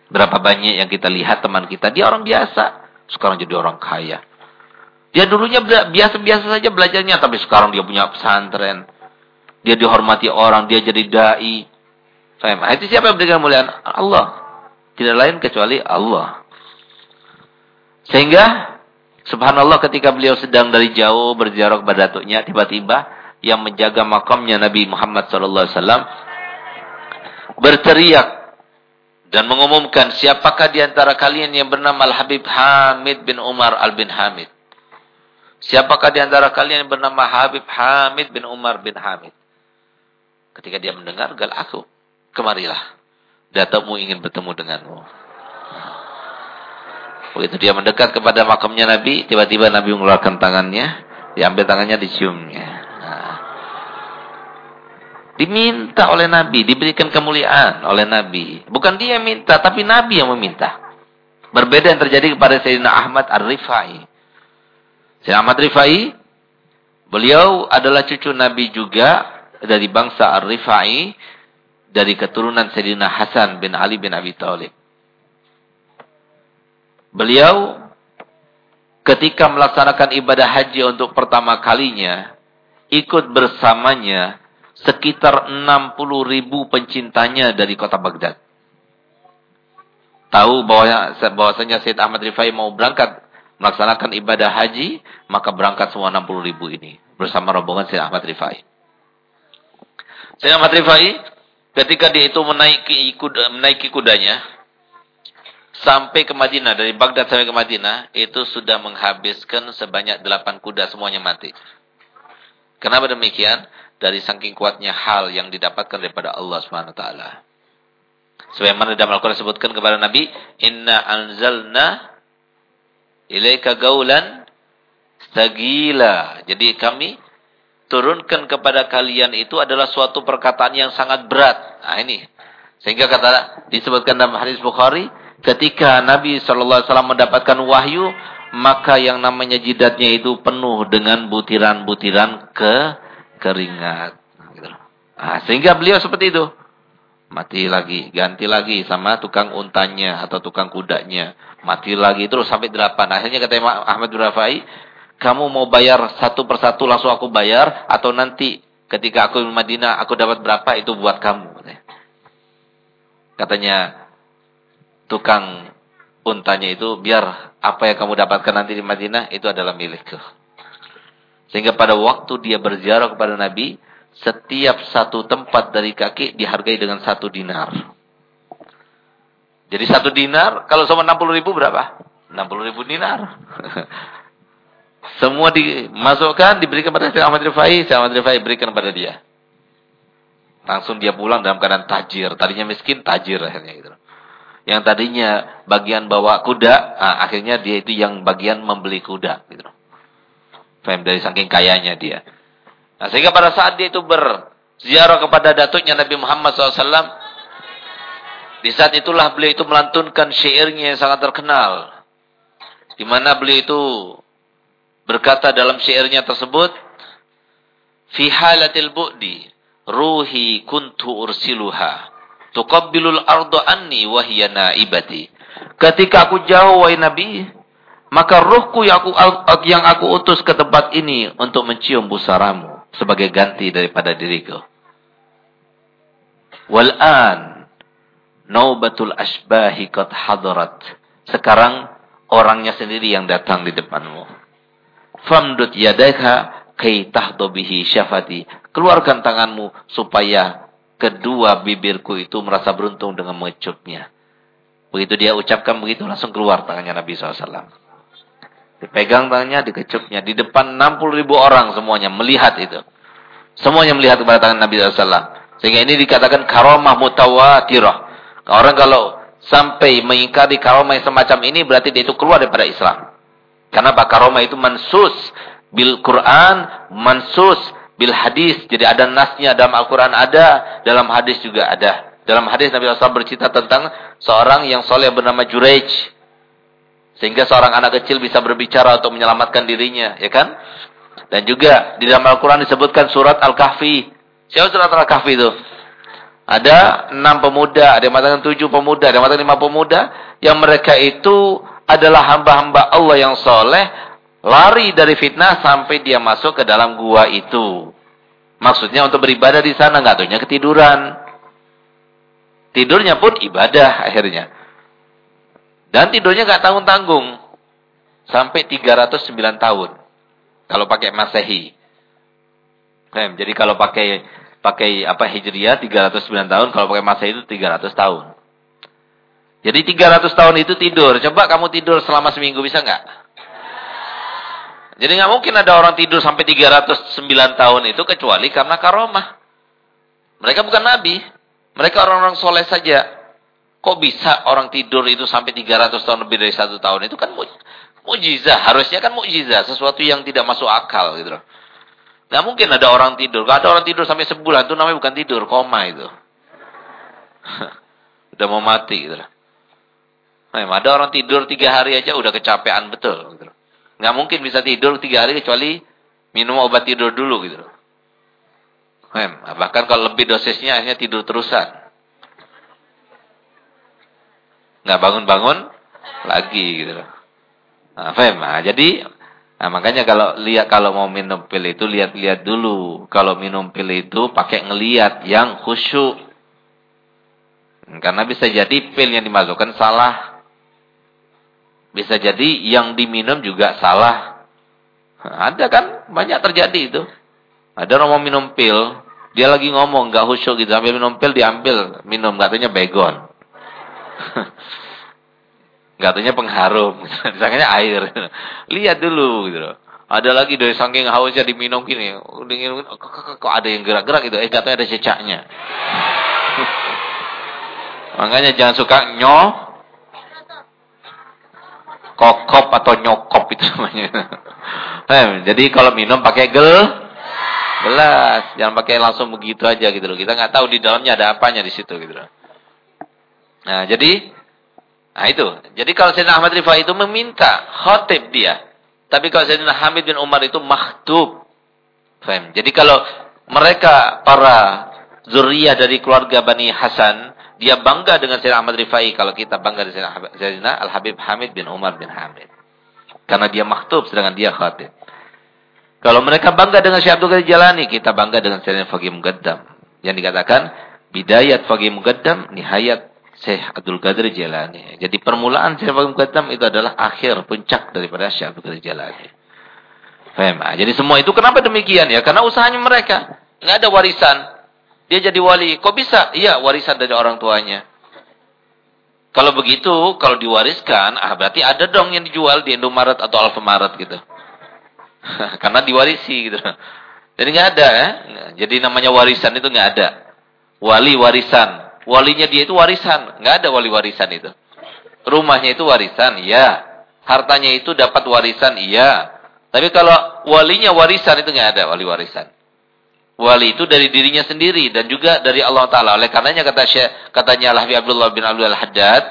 Speaker 1: Berapa banyak yang kita lihat teman kita, dia orang biasa, sekarang jadi orang kaya. Dia dulunya biasa-biasa saja belajarnya, tapi sekarang dia punya pesantren. Dia dihormati orang, dia jadi dai. Saya itu siapa yang berikan kemuliaan? Allah. Tidak lain kecuali Allah. Sehingga subhanallah ketika beliau sedang dari jauh berziarah kepada datuknya, tiba-tiba yang menjaga makamnya Nabi Muhammad sallallahu alaihi wasallam berteriak dan mengumumkan siapakah di antara kalian yang bernama Al-Habib Hamid bin Umar Al-bin Hamid. Siapakah di antara kalian yang bernama Habib Hamid bin Umar bin Hamid. Ketika dia mendengar, gal aku, kemarilah. Datamu ingin bertemu denganmu. Begitu dia mendekat kepada makamnya Nabi, tiba-tiba Nabi mengeluarkan tangannya, diambil tangannya, diciumnya. Diminta oleh Nabi, diberikan kemuliaan oleh Nabi. Bukan dia minta, tapi Nabi yang meminta. Berbeda yang terjadi kepada Sayyidina Ahmad Ar-Rifai. Sayyidina Ahmad Rifai, beliau adalah cucu Nabi juga dari bangsa Ar-Rifai dari keturunan Sayyidina Hasan bin Ali bin Abi Thalib. Beliau ketika melaksanakan ibadah haji untuk pertama kalinya ikut bersamanya sekitar 60 ribu pencintanya dari kota Baghdad. Tahu bahwa bahwasanya Syed Ahmad Rifai mau berangkat melaksanakan ibadah haji, maka berangkat semua 60 ribu ini bersama rombongan Syed Ahmad Rifai. Syed Ahmad Rifai ketika dia itu menaiki kuda, menaiki kudanya sampai ke Madinah dari Baghdad sampai ke Madinah itu sudah menghabiskan sebanyak 8 kuda semuanya mati. Kenapa demikian? Dari saking kuatnya hal yang didapatkan daripada Allah Subhanahu wa taala. Sebagaimana dalam Al-Qur'an disebutkan kepada Nabi, "Inna anzalna ilaika gaulan sagila." Jadi kami turunkan kepada kalian itu adalah suatu perkataan yang sangat berat. Nah ini. Sehingga kata disebutkan dalam hadis Bukhari, ketika Nabi wasallam mendapatkan wahyu, maka yang namanya jidatnya itu penuh dengan butiran-butiran ke keringat. Nah, sehingga beliau seperti itu. Mati lagi, ganti lagi sama tukang untanya atau tukang kudanya. Mati lagi terus sampai delapan. Akhirnya kata Ahmad bin kamu mau bayar satu persatu langsung aku bayar atau nanti ketika aku di Madinah aku dapat berapa itu buat kamu. Katanya tukang untanya itu biar apa yang kamu dapatkan nanti di Madinah itu adalah milikku. Sehingga pada waktu dia berziarah kepada Nabi, setiap satu tempat dari kaki dihargai dengan satu dinar. Jadi satu dinar, kalau sama 60 ribu berapa? 60 ribu dinar. Semua dimasukkan, diberikan pada Syekh Ahmad Rifai, Syekh Ahmad Rifai berikan kepada dia. Langsung dia pulang dalam keadaan tajir. Tadinya miskin, tajir akhirnya gitu. Yang tadinya bagian bawa kuda, nah, akhirnya dia itu yang bagian membeli kuda. Gitu. Faham dari saking kayanya dia. Nah, sehingga pada saat dia itu berziarah kepada datuknya Nabi Muhammad SAW, di saat itulah beliau itu melantunkan syairnya yang sangat terkenal. Di mana beliau itu berkata dalam syairnya tersebut, Fi halatil bu'di, ruhi kuntu ursiluha tuqabbilul ardu anni wa hiya naibati. Ketika aku jauh wahai Nabi, maka rohku yang aku yang aku utus ke tempat ini untuk mencium busaramu sebagai ganti daripada diriku. Wal an naubatul asbahi qad hadarat. Sekarang orangnya sendiri yang datang di depanmu. Famdut yadaka kai tahdu bihi syafati. Keluarkan tanganmu supaya kedua bibirku itu merasa beruntung dengan mengecupnya. Begitu dia ucapkan begitu, langsung keluar tangannya Nabi SAW. Dipegang tangannya, dikecupnya. Di depan 60 ribu orang semuanya melihat itu. Semuanya melihat kepada tangan Nabi SAW. Sehingga ini dikatakan karomah mutawatirah. Orang kalau sampai mengingkari karomah semacam ini, berarti dia itu keluar daripada Islam. Karena Karomah itu mansus. Bil Quran, mansus bil hadis. Jadi ada nasnya dalam Al-Quran ada, dalam hadis juga ada. Dalam hadis Nabi SAW bercerita tentang seorang yang soleh bernama Jurej. Sehingga seorang anak kecil bisa berbicara untuk menyelamatkan dirinya. ya kan? Dan juga di dalam Al-Quran disebutkan surat Al-Kahfi. Siapa surat Al-Kahfi itu? Ada enam pemuda, ada yang mengatakan tujuh pemuda, ada yang mengatakan lima pemuda. Yang mereka itu adalah hamba-hamba Allah yang soleh lari dari fitnah sampai dia masuk ke dalam gua itu. Maksudnya untuk beribadah di sana nggak tuhnya ketiduran. Tidurnya pun ibadah akhirnya. Dan tidurnya nggak tanggung-tanggung. Sampai 309 tahun. Kalau pakai Masehi. Jadi kalau pakai pakai apa Hijriah 309 tahun, kalau pakai Masehi itu 300 tahun. Jadi 300 tahun itu tidur. Coba kamu tidur selama seminggu bisa nggak? Jadi nggak mungkin ada orang tidur sampai 309 tahun itu kecuali karena karomah. Mereka bukan nabi. Mereka orang-orang soleh saja. Kok bisa orang tidur itu sampai 300 tahun lebih dari satu tahun? Itu kan mujizah. Harusnya kan mujizah. Sesuatu yang tidak masuk akal gitu loh. Mungkin ada orang tidur. Kalau ada orang tidur sampai sebulan itu namanya bukan tidur. Koma itu. udah mau mati gitu loh. Nah, ada orang tidur tiga hari aja udah kecapean betul. Gitu. Nggak mungkin bisa tidur tiga hari kecuali minum obat tidur dulu gitu. Bahkan kalau lebih dosisnya akhirnya tidur terusan. Nggak bangun-bangun lagi gitu loh. Nah, Nah, jadi nah, makanya kalau lihat kalau mau minum pil itu lihat-lihat dulu. Kalau minum pil itu pakai ngelihat yang khusyuk. Karena bisa jadi pil yang dimasukkan salah. Bisa jadi yang diminum juga salah. Ada kan banyak terjadi itu. Ada orang mau minum pil, dia lagi ngomong nggak khusyuk gitu, sambil minum pil diambil minum katanya begon. katanya pengharum, disangkanya air. Lihat dulu gitu loh. Ada lagi dari saking hausnya diminum gini, kok ada yang gerak-gerak gitu, eh katanya ada cecaknya. Makanya jangan suka nyoh kokop atau nyokop itu namanya. Jadi kalau minum pakai gel gelas, jangan pakai langsung begitu aja gitu loh. Kita nggak tahu di dalamnya ada apanya di situ gitu loh. Nah, jadi Nah itu. Jadi kalau Sayyidina Ahmad Rifai itu meminta khotib dia. Tapi kalau Sayyidina Hamid bin Umar itu makhtub. Faham? Jadi kalau mereka para zuriyah dari keluarga Bani Hasan, dia bangga dengan Sayyidina Ahmad Rifai kalau kita bangga dengan Sayyidina Al-Habib Hamid bin Umar bin Hamid. Karena dia makhtub sedangkan dia khatib. Kalau mereka bangga dengan Syekh Abdul Qadir Jalani, kita bangga dengan Sayyidina Faqih Mugaddam. Yang dikatakan bidayat Faqih Mugaddam, nihayat Syekh Abdul Qadir Jalani. Jadi permulaan Syekh Abdul Qadir itu adalah akhir puncak daripada Syekh Abdul Qadir Jalani. Faham? Ah, jadi semua itu kenapa demikian ya? Karena usahanya mereka. Enggak ada warisan. Dia jadi wali. Kok bisa? Iya, warisan dari orang tuanya. Kalau begitu, kalau diwariskan, ah berarti ada dong yang dijual di Indomaret atau Alfamaret gitu. Karena diwarisi gitu. Jadi nggak ada ya. Jadi namanya warisan itu nggak ada. Wali warisan. Walinya dia itu warisan. Nggak ada wali warisan itu. Rumahnya itu warisan, iya. Hartanya itu dapat warisan, iya. Tapi kalau walinya warisan itu nggak ada wali warisan. Wali itu dari dirinya sendiri dan juga dari Allah Taala. Oleh karenanya kata Syekh, katanya Al Abdullah bin Abdul Haddad,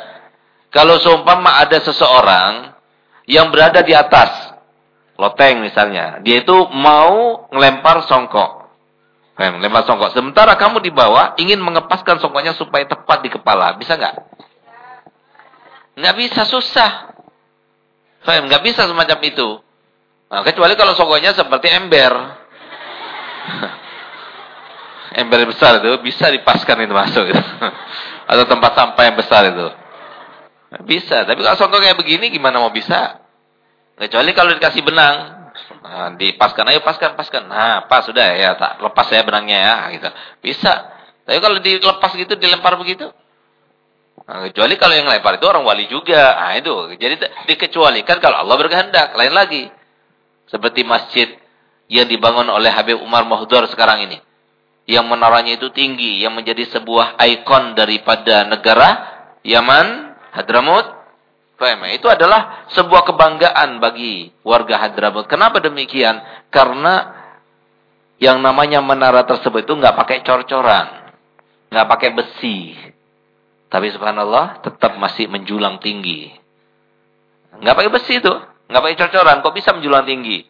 Speaker 1: kalau seumpama ada seseorang yang berada di atas loteng misalnya, dia itu mau ngelempar songkok. Lempar songkok. Sementara kamu di bawah ingin mengepaskan songkoknya supaya tepat di kepala. Bisa nggak? Nggak bisa, susah. Faham? Nggak bisa semacam itu. Nah, kecuali kalau songkoknya seperti ember. ember besar itu bisa dipaskan itu masuk. Gitu. Atau tempat sampah yang besar itu. Bisa. Tapi kalau songkok kayak begini gimana mau bisa? Kecuali kalau dikasih benang. Nah, dipaskan, ayo paskan, paskan. Nah, pas sudah ya, tak lepas saya benangnya ya, gitu. Bisa. Tapi kalau dilepas gitu, dilempar begitu. Nah, kecuali kalau yang lempar itu orang wali juga. Nah, itu. Jadi dikecualikan kalau Allah berkehendak. Lain lagi. Seperti masjid yang dibangun oleh Habib Umar Mahdur sekarang ini. Yang menaranya itu tinggi. Yang menjadi sebuah ikon daripada negara Yaman, Hadramut, itu adalah sebuah kebanggaan bagi warga Hadramaut. Kenapa demikian? Karena yang namanya menara tersebut itu nggak pakai cor-coran, nggak pakai besi, tapi subhanallah tetap masih menjulang tinggi. Nggak pakai besi itu, nggak pakai cor-coran, kok bisa menjulang tinggi?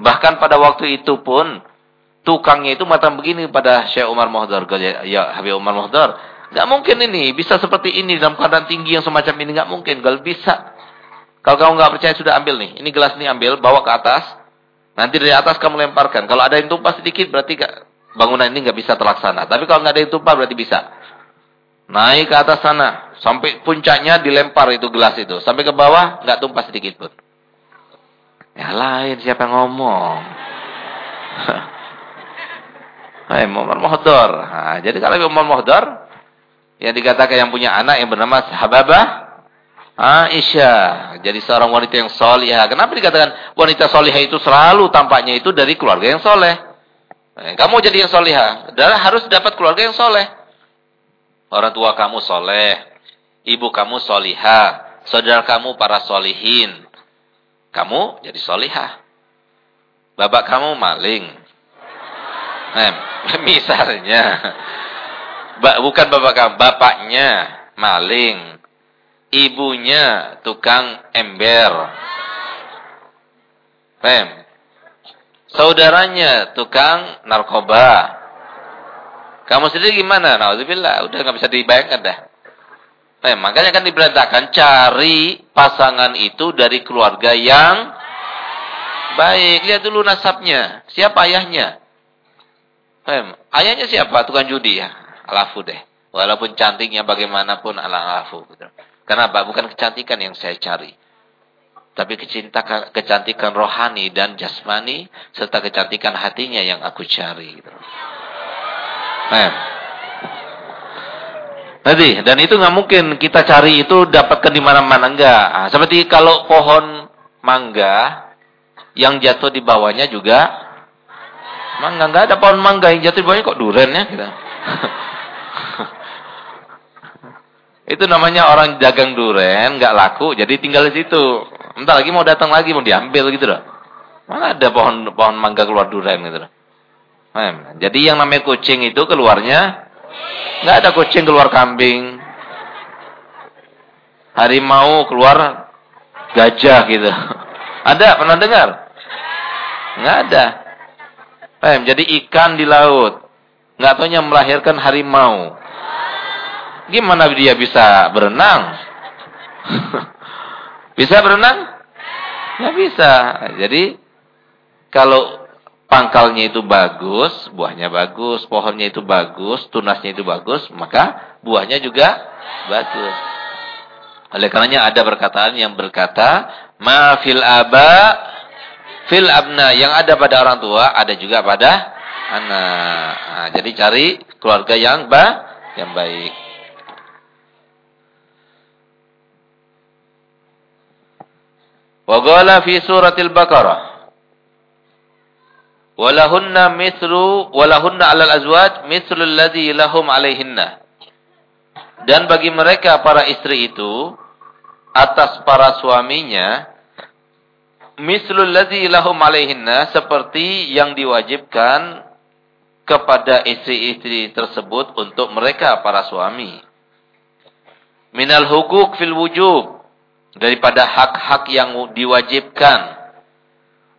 Speaker 1: Bahkan pada waktu itu pun tukangnya itu matang begini pada Syekh Umar Mohdar, ya Habib Umar Mohdar. Gak mungkin ini bisa seperti ini dalam keadaan tinggi yang semacam ini gak mungkin. Gak bisa. Kalau kamu gak percaya sudah ambil nih. Ini gelas ini ambil, bawa ke atas. Nanti dari atas kamu lemparkan. Kalau ada yang tumpah sedikit berarti gak, bangunan ini gak bisa terlaksana. Tapi kalau nggak ada yang tumpah berarti bisa. Naik ke atas sana sampai puncaknya dilempar itu gelas itu. Sampai ke bawah nggak tumpah sedikit pun. Ya lain siapa yang ngomong? Hai Muhammad Mohdor. Nah, jadi kalau Muhammad Mohdor yang dikatakan yang punya anak yang bernama Hababah Aisyah. Jadi seorang wanita yang solihah. Kenapa dikatakan wanita solihah itu selalu tampaknya itu dari keluarga yang soleh? Eh, kamu jadi yang solihah. Adalah harus dapat keluarga yang soleh. Orang tua kamu soleh. Ibu kamu solihah. Saudara kamu para solihin. Kamu jadi solihah. Bapak kamu maling. Eh, misalnya bukan bapak kamu, bapaknya maling. Ibunya tukang ember. Pem. Saudaranya tukang narkoba. Kamu sendiri gimana? Nauzubillah, udah nggak bisa dibayangkan dah. Nah, makanya kan diberitakan cari pasangan itu dari keluarga yang baik. Lihat dulu nasabnya. Siapa ayahnya? Ayahnya siapa? Tukang judi ya. Alafu deh. Walaupun cantiknya bagaimanapun ala alafu. Kenapa? Bukan kecantikan yang saya cari. Tapi kecintakan, kecantikan rohani dan jasmani. Serta kecantikan hatinya yang aku cari. Gitu. Tadi dan itu nggak mungkin kita cari itu dapatkan di mana-mana enggak. Nah, seperti kalau pohon mangga yang jatuh di bawahnya juga mangga enggak ada pohon mangga yang jatuh di bawahnya kok duren ya kita. itu namanya orang dagang duren nggak laku jadi tinggal di situ. Entar lagi mau datang lagi mau diambil gitu loh. Mana ada pohon pohon mangga keluar duren gitu loh. Jadi yang namanya kucing itu keluarnya Nggak ada kucing keluar kambing. Harimau keluar gajah gitu. Ada pernah dengar? Nggak ada. Eh, jadi ikan di laut. Nggak taunya melahirkan harimau. Gimana dia bisa berenang? bisa berenang? Nggak bisa. Jadi kalau pangkalnya itu bagus, buahnya bagus, pohonnya itu bagus, tunasnya itu bagus, maka buahnya juga bagus. Oleh karenanya ada perkataan yang berkata, ma fil aba fil abna yang ada pada orang tua ada juga pada anak. Nah, jadi cari keluarga yang ba yang baik. Wa fi suratil Baqarah walahunna mithlu walahunna 'alal azwaj mithlu alladhi lahum 'alaihinna. Dan bagi mereka para istri itu atas para suaminya mithlu alladhi lahum seperti yang diwajibkan kepada istri-istri tersebut untuk mereka para suami. Minal hukuk fil wujub daripada hak-hak yang diwajibkan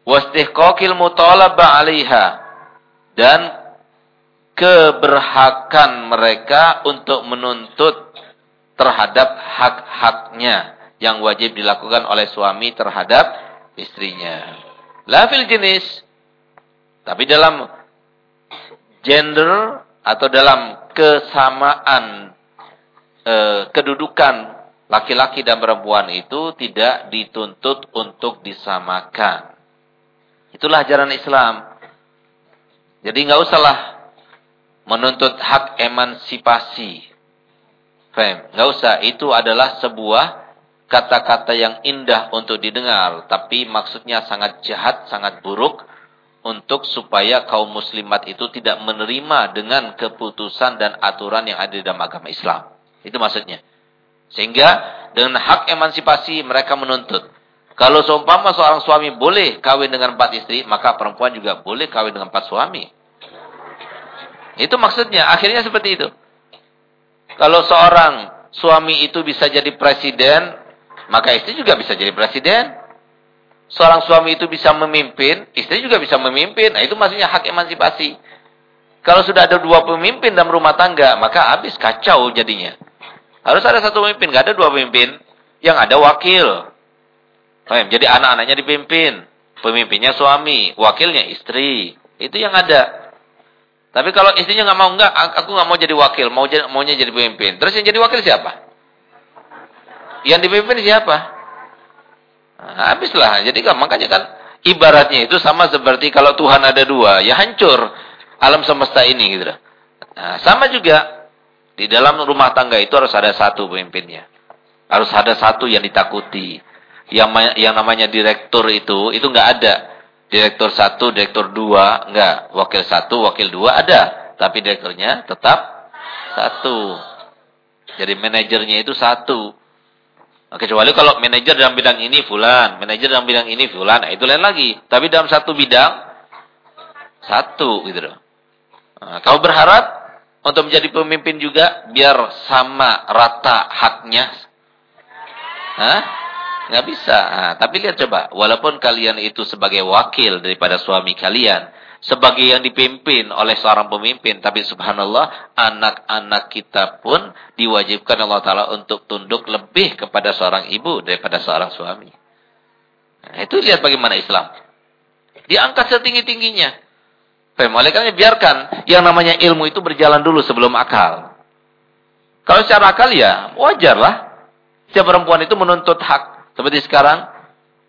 Speaker 1: wastihqaqil mutalaba 'alaiha dan keberhakan mereka untuk menuntut terhadap hak-haknya yang wajib dilakukan oleh suami terhadap istrinya. La fil jenis tapi dalam gender atau dalam kesamaan e, kedudukan laki-laki dan perempuan itu tidak dituntut untuk disamakan. Itulah ajaran Islam. Jadi nggak usahlah menuntut hak emansipasi. Faham? Nggak usah. Itu adalah sebuah kata-kata yang indah untuk didengar. Tapi maksudnya sangat jahat, sangat buruk. Untuk supaya kaum muslimat itu tidak menerima dengan keputusan dan aturan yang ada dalam agama Islam. Itu maksudnya. Sehingga dengan hak emansipasi mereka menuntut. Kalau seumpama seorang suami boleh kawin dengan empat istri, maka perempuan juga boleh kawin dengan empat suami. Itu maksudnya, akhirnya seperti itu. Kalau seorang suami itu bisa jadi presiden, maka istri juga bisa jadi presiden. Seorang suami itu bisa memimpin, istri juga bisa memimpin. Nah, itu maksudnya hak emansipasi. Kalau sudah ada dua pemimpin dalam rumah tangga, maka habis kacau jadinya. Harus ada satu pemimpin, nggak ada dua pemimpin. Yang ada wakil. Jadi anak-anaknya dipimpin. Pemimpinnya suami, wakilnya istri. Itu yang ada. Tapi kalau istrinya nggak mau enggak, aku nggak mau jadi wakil, mau maunya jadi pemimpin. Terus yang jadi wakil siapa? Yang dipimpin siapa? Nah, habislah. Jadi kan makanya kan ibaratnya itu sama seperti kalau Tuhan ada dua, ya hancur alam semesta ini gitu. Nah, sama juga di dalam rumah tangga itu harus ada satu pemimpinnya. Harus ada satu yang ditakuti yang yang namanya direktur itu itu nggak ada. Direktur satu, direktur dua, enggak. Wakil satu, wakil dua ada, tapi direkturnya tetap satu. Jadi manajernya itu satu. Kecuali kalau manajer dalam bidang ini fulan, manajer dalam bidang ini fulan, nah itu lain lagi. Tapi dalam satu bidang satu gitu loh. Nah, kau berharap untuk menjadi pemimpin juga biar sama rata haknya? Hah? Nggak bisa. Nah, tapi lihat coba, walaupun kalian itu sebagai wakil daripada suami kalian, sebagai yang dipimpin oleh seorang pemimpin. Tapi subhanallah, anak-anak kita pun diwajibkan Allah Ta'ala untuk tunduk lebih kepada seorang ibu daripada seorang suami. Nah, itu lihat bagaimana Islam. Diangkat setinggi-tingginya. Oleh biarkan yang namanya ilmu itu berjalan dulu sebelum akal. Kalau secara akal ya wajarlah. Setiap perempuan itu menuntut hak. Seperti sekarang,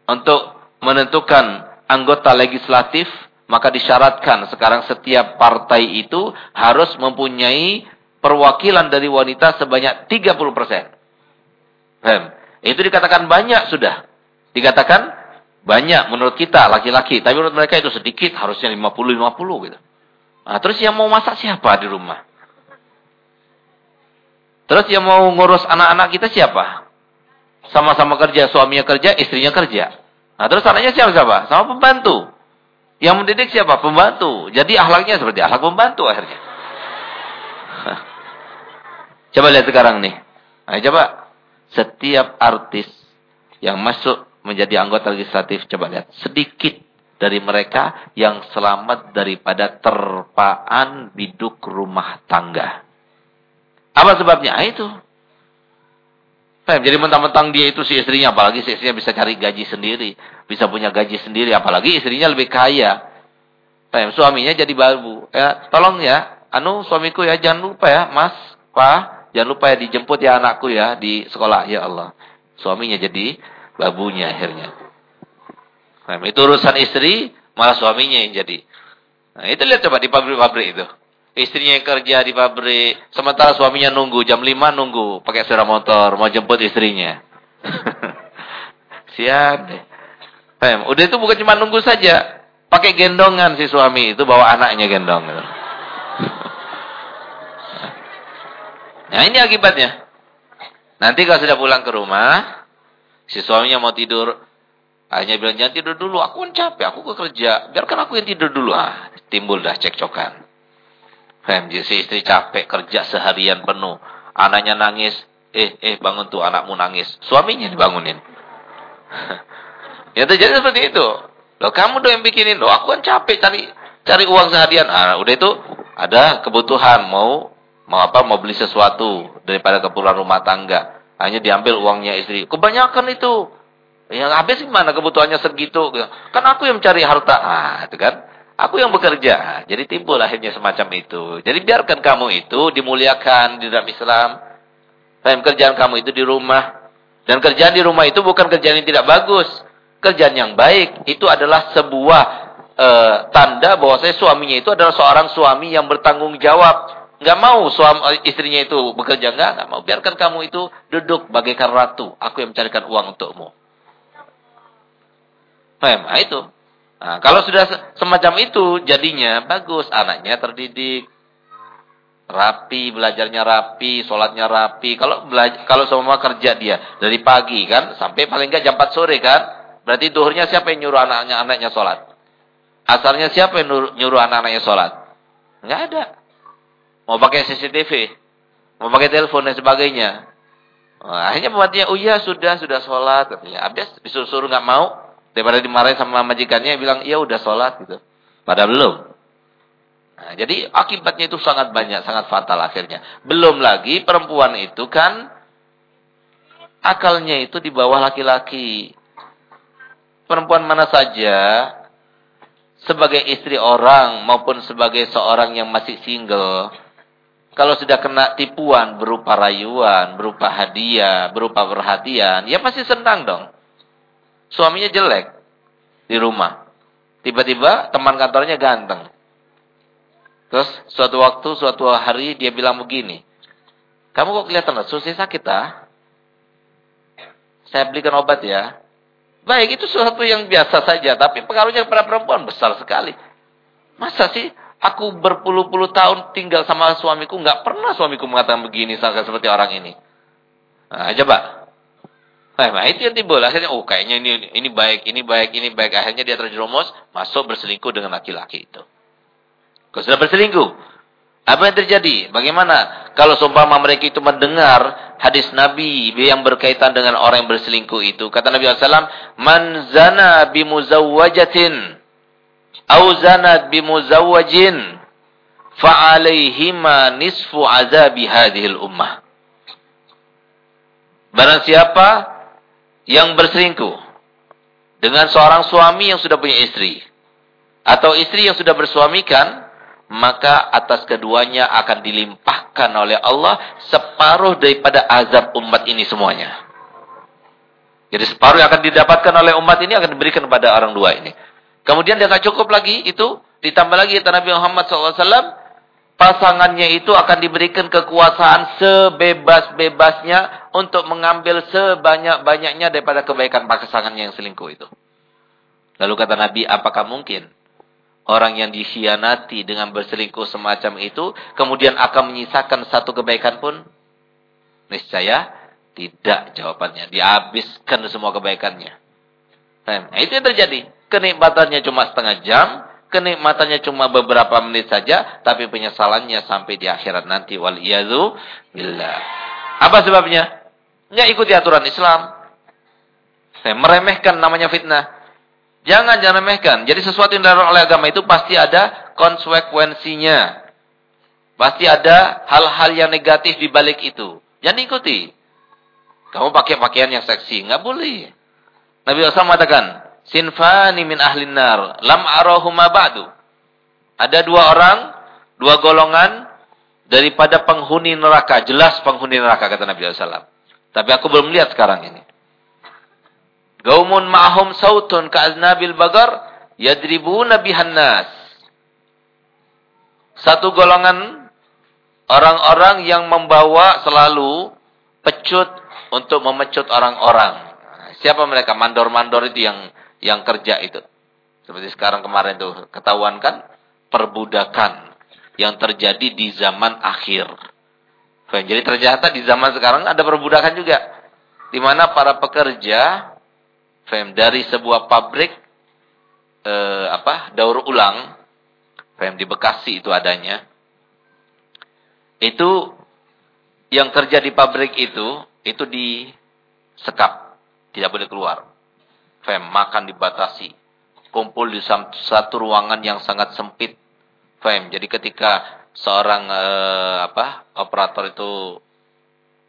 Speaker 1: untuk menentukan anggota legislatif, maka disyaratkan sekarang setiap partai itu harus mempunyai perwakilan dari wanita sebanyak 30%. Paham? Itu dikatakan banyak sudah. Dikatakan banyak menurut kita laki-laki, tapi menurut mereka itu sedikit, harusnya 50-50 gitu. Nah, terus yang mau masak siapa di rumah? Terus yang mau ngurus anak-anak kita siapa? Sama-sama kerja, suaminya kerja, istrinya kerja. Nah, terus anaknya siapa siapa? Sama pembantu. Yang mendidik siapa? Pembantu. Jadi akhlaknya seperti akhlak pembantu akhirnya. coba lihat sekarang nih. Nah, coba setiap artis yang masuk menjadi anggota legislatif, coba lihat sedikit dari mereka yang selamat daripada terpaan biduk rumah tangga. Apa sebabnya? Ah, itu jadi mentang-mentang dia itu si istrinya, apalagi si istrinya bisa cari gaji sendiri, bisa punya gaji sendiri, apalagi istrinya lebih kaya. Paham? Suaminya jadi babu. Ya, tolong ya, anu suamiku ya jangan lupa ya, Mas, Pak, jangan lupa ya dijemput ya anakku ya di sekolah. Ya Allah. Suaminya jadi babunya akhirnya. Paham? Itu urusan istri, malah suaminya yang jadi. Nah, itu lihat coba di pabrik-pabrik itu. Istrinya kerja di pabrik, sementara suaminya nunggu jam 5 nunggu pakai sepeda motor mau jemput istrinya. Siap deh. Udah itu bukan cuma nunggu saja, pakai gendongan si suami itu bawa anaknya gendong. nah ini akibatnya. Nanti kalau sudah pulang ke rumah, si suaminya mau tidur, hanya bilang jangan tidur dulu, aku kan capek, aku kerja, biarkan aku yang tidur dulu. Ah, timbul dah cekcokan. Faham? Si istri capek kerja seharian penuh. Anaknya nangis. Eh, eh bangun tuh anakmu nangis. Suaminya dibangunin. ya terjadi seperti itu. Loh kamu dong yang bikinin. Loh aku kan capek cari cari uang seharian. Ah, udah itu ada kebutuhan mau mau apa mau beli sesuatu daripada keperluan rumah tangga. Hanya diambil uangnya istri. Kebanyakan itu. Yang habis gimana kebutuhannya segitu? Kan aku yang mencari harta. Ah, itu kan. Aku yang bekerja. Jadi timbul akhirnya semacam itu. Jadi biarkan kamu itu dimuliakan di dalam Islam. Dan kerjaan kamu itu di rumah. Dan kerjaan di rumah itu bukan kerjaan yang tidak bagus. Kerjaan yang baik. Itu adalah sebuah e, tanda bahwa saya suaminya itu adalah seorang suami yang bertanggung jawab. Gak mau suami, istrinya itu bekerja. Enggak, enggak mau. Biarkan kamu itu duduk bagaikan ratu. Aku yang mencarikan uang untukmu. Nah, itu. Nah, kalau sudah semacam itu jadinya bagus, anaknya terdidik, rapi, belajarnya rapi, sholatnya rapi. Kalau kalau semua kerja dia dari pagi kan sampai paling enggak jam 4 sore kan, berarti duhurnya siapa yang nyuruh anaknya anaknya sholat? Asarnya siapa yang nyuruh anak-anaknya sholat? Enggak ada. Mau pakai CCTV, mau pakai telepon dan sebagainya. Nah, akhirnya pembantunya, oh iya sudah sudah sholat katanya. Disuruh-suruh nggak mau, Daripada dimarahin sama majikannya bilang, "Ya udah sholat gitu." Padahal belum. Nah, jadi akibatnya itu sangat banyak, sangat fatal akhirnya. Belum lagi perempuan itu kan akalnya itu di bawah laki-laki. Perempuan mana saja sebagai istri orang maupun sebagai seorang yang masih single kalau sudah kena tipuan berupa rayuan, berupa hadiah, berupa perhatian, ya pasti senang dong. Suaminya jelek di rumah. Tiba-tiba teman kantornya ganteng. Terus suatu waktu, suatu hari dia bilang begini. Kamu kok kelihatan susah sakit ah? Saya belikan obat ya. Baik, itu sesuatu yang biasa saja. Tapi pengaruhnya kepada perempuan besar sekali. Masa sih aku berpuluh-puluh tahun tinggal sama suamiku. nggak pernah suamiku mengatakan begini seperti orang ini. Nah, coba. Nah, itu yang timbul. Akhirnya, oh kayaknya ini ini baik, ini baik, ini baik. Akhirnya dia terjerumus, masuk berselingkuh dengan laki-laki itu. Kalau sudah berselingkuh, apa yang terjadi? Bagaimana kalau seumpama mereka itu mendengar hadis Nabi yang berkaitan dengan orang yang berselingkuh itu? Kata Nabi SAW, Man zana bimuzawwajatin. au zanat bimuzawwajin fa'alaihima nisfu azabi hadhil ummah. Barang siapa yang berselingkuh dengan seorang suami yang sudah punya istri atau istri yang sudah bersuamikan, maka atas keduanya akan dilimpahkan oleh Allah separuh daripada azab umat ini semuanya. Jadi separuh yang akan didapatkan oleh umat ini akan diberikan kepada orang dua ini. Kemudian dia tidak cukup lagi itu, ditambah lagi kata Nabi Muhammad SAW, pasangannya itu akan diberikan kekuasaan sebebas-bebasnya untuk mengambil sebanyak-banyaknya daripada kebaikan pasangannya yang selingkuh itu. Lalu kata Nabi, apakah mungkin orang yang dikhianati dengan berselingkuh semacam itu kemudian akan menyisakan satu kebaikan pun? Niscaya tidak jawabannya. Dihabiskan semua kebaikannya. Nah, itu yang terjadi. Kenikmatannya cuma setengah jam, kenikmatannya cuma beberapa menit saja, tapi penyesalannya sampai di akhirat nanti. Wal iyadu billah. Apa sebabnya? Nggak ikuti aturan Islam. Saya meremehkan namanya fitnah. Jangan jangan remehkan. Jadi sesuatu yang dilarang oleh agama itu pasti ada konsekuensinya. Pasti ada hal-hal yang negatif di balik itu. Jangan ikuti. Kamu pakai pakaian yang seksi, nggak boleh. Nabi SAW mengatakan, sinfani min ahlin nar lam arahuma ba'du. Ada dua orang, dua golongan daripada penghuni neraka, jelas penghuni neraka kata Nabi SAW. Tapi aku belum lihat sekarang ini. Gaumun ma'ahum sautun ka'aznabil bagar yadribuna bihan nas. Satu golongan orang-orang yang membawa selalu pecut untuk memecut orang-orang. Siapa mereka? Mandor-mandor itu yang yang kerja itu. Seperti sekarang kemarin tuh ketahuan kan perbudakan yang terjadi di zaman akhir. Jadi ternyata di zaman sekarang ada perbudakan juga. Di mana para pekerja fem dari sebuah pabrik eh, apa? daur ulang fem di Bekasi itu adanya. Itu yang kerja di pabrik itu itu disekap, tidak boleh keluar. Fem, makan dibatasi. Kumpul di satu ruangan yang sangat sempit. Fem, jadi ketika seorang eh, apa operator itu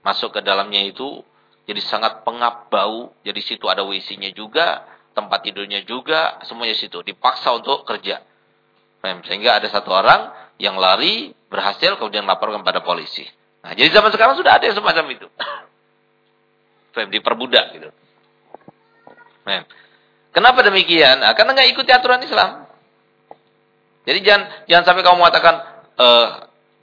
Speaker 1: masuk ke dalamnya itu jadi sangat pengap bau. Jadi situ ada WC-nya juga, tempat tidurnya juga, semuanya situ. Dipaksa untuk kerja. Fem, sehingga ada satu orang yang lari berhasil kemudian laporkan pada polisi. Nah, jadi zaman sekarang sudah ada yang semacam itu. Fem, diperbudak gitu. Kenapa demikian? Nah, karena nggak ikuti aturan Islam. Jadi jangan jangan sampai kamu mengatakan, e,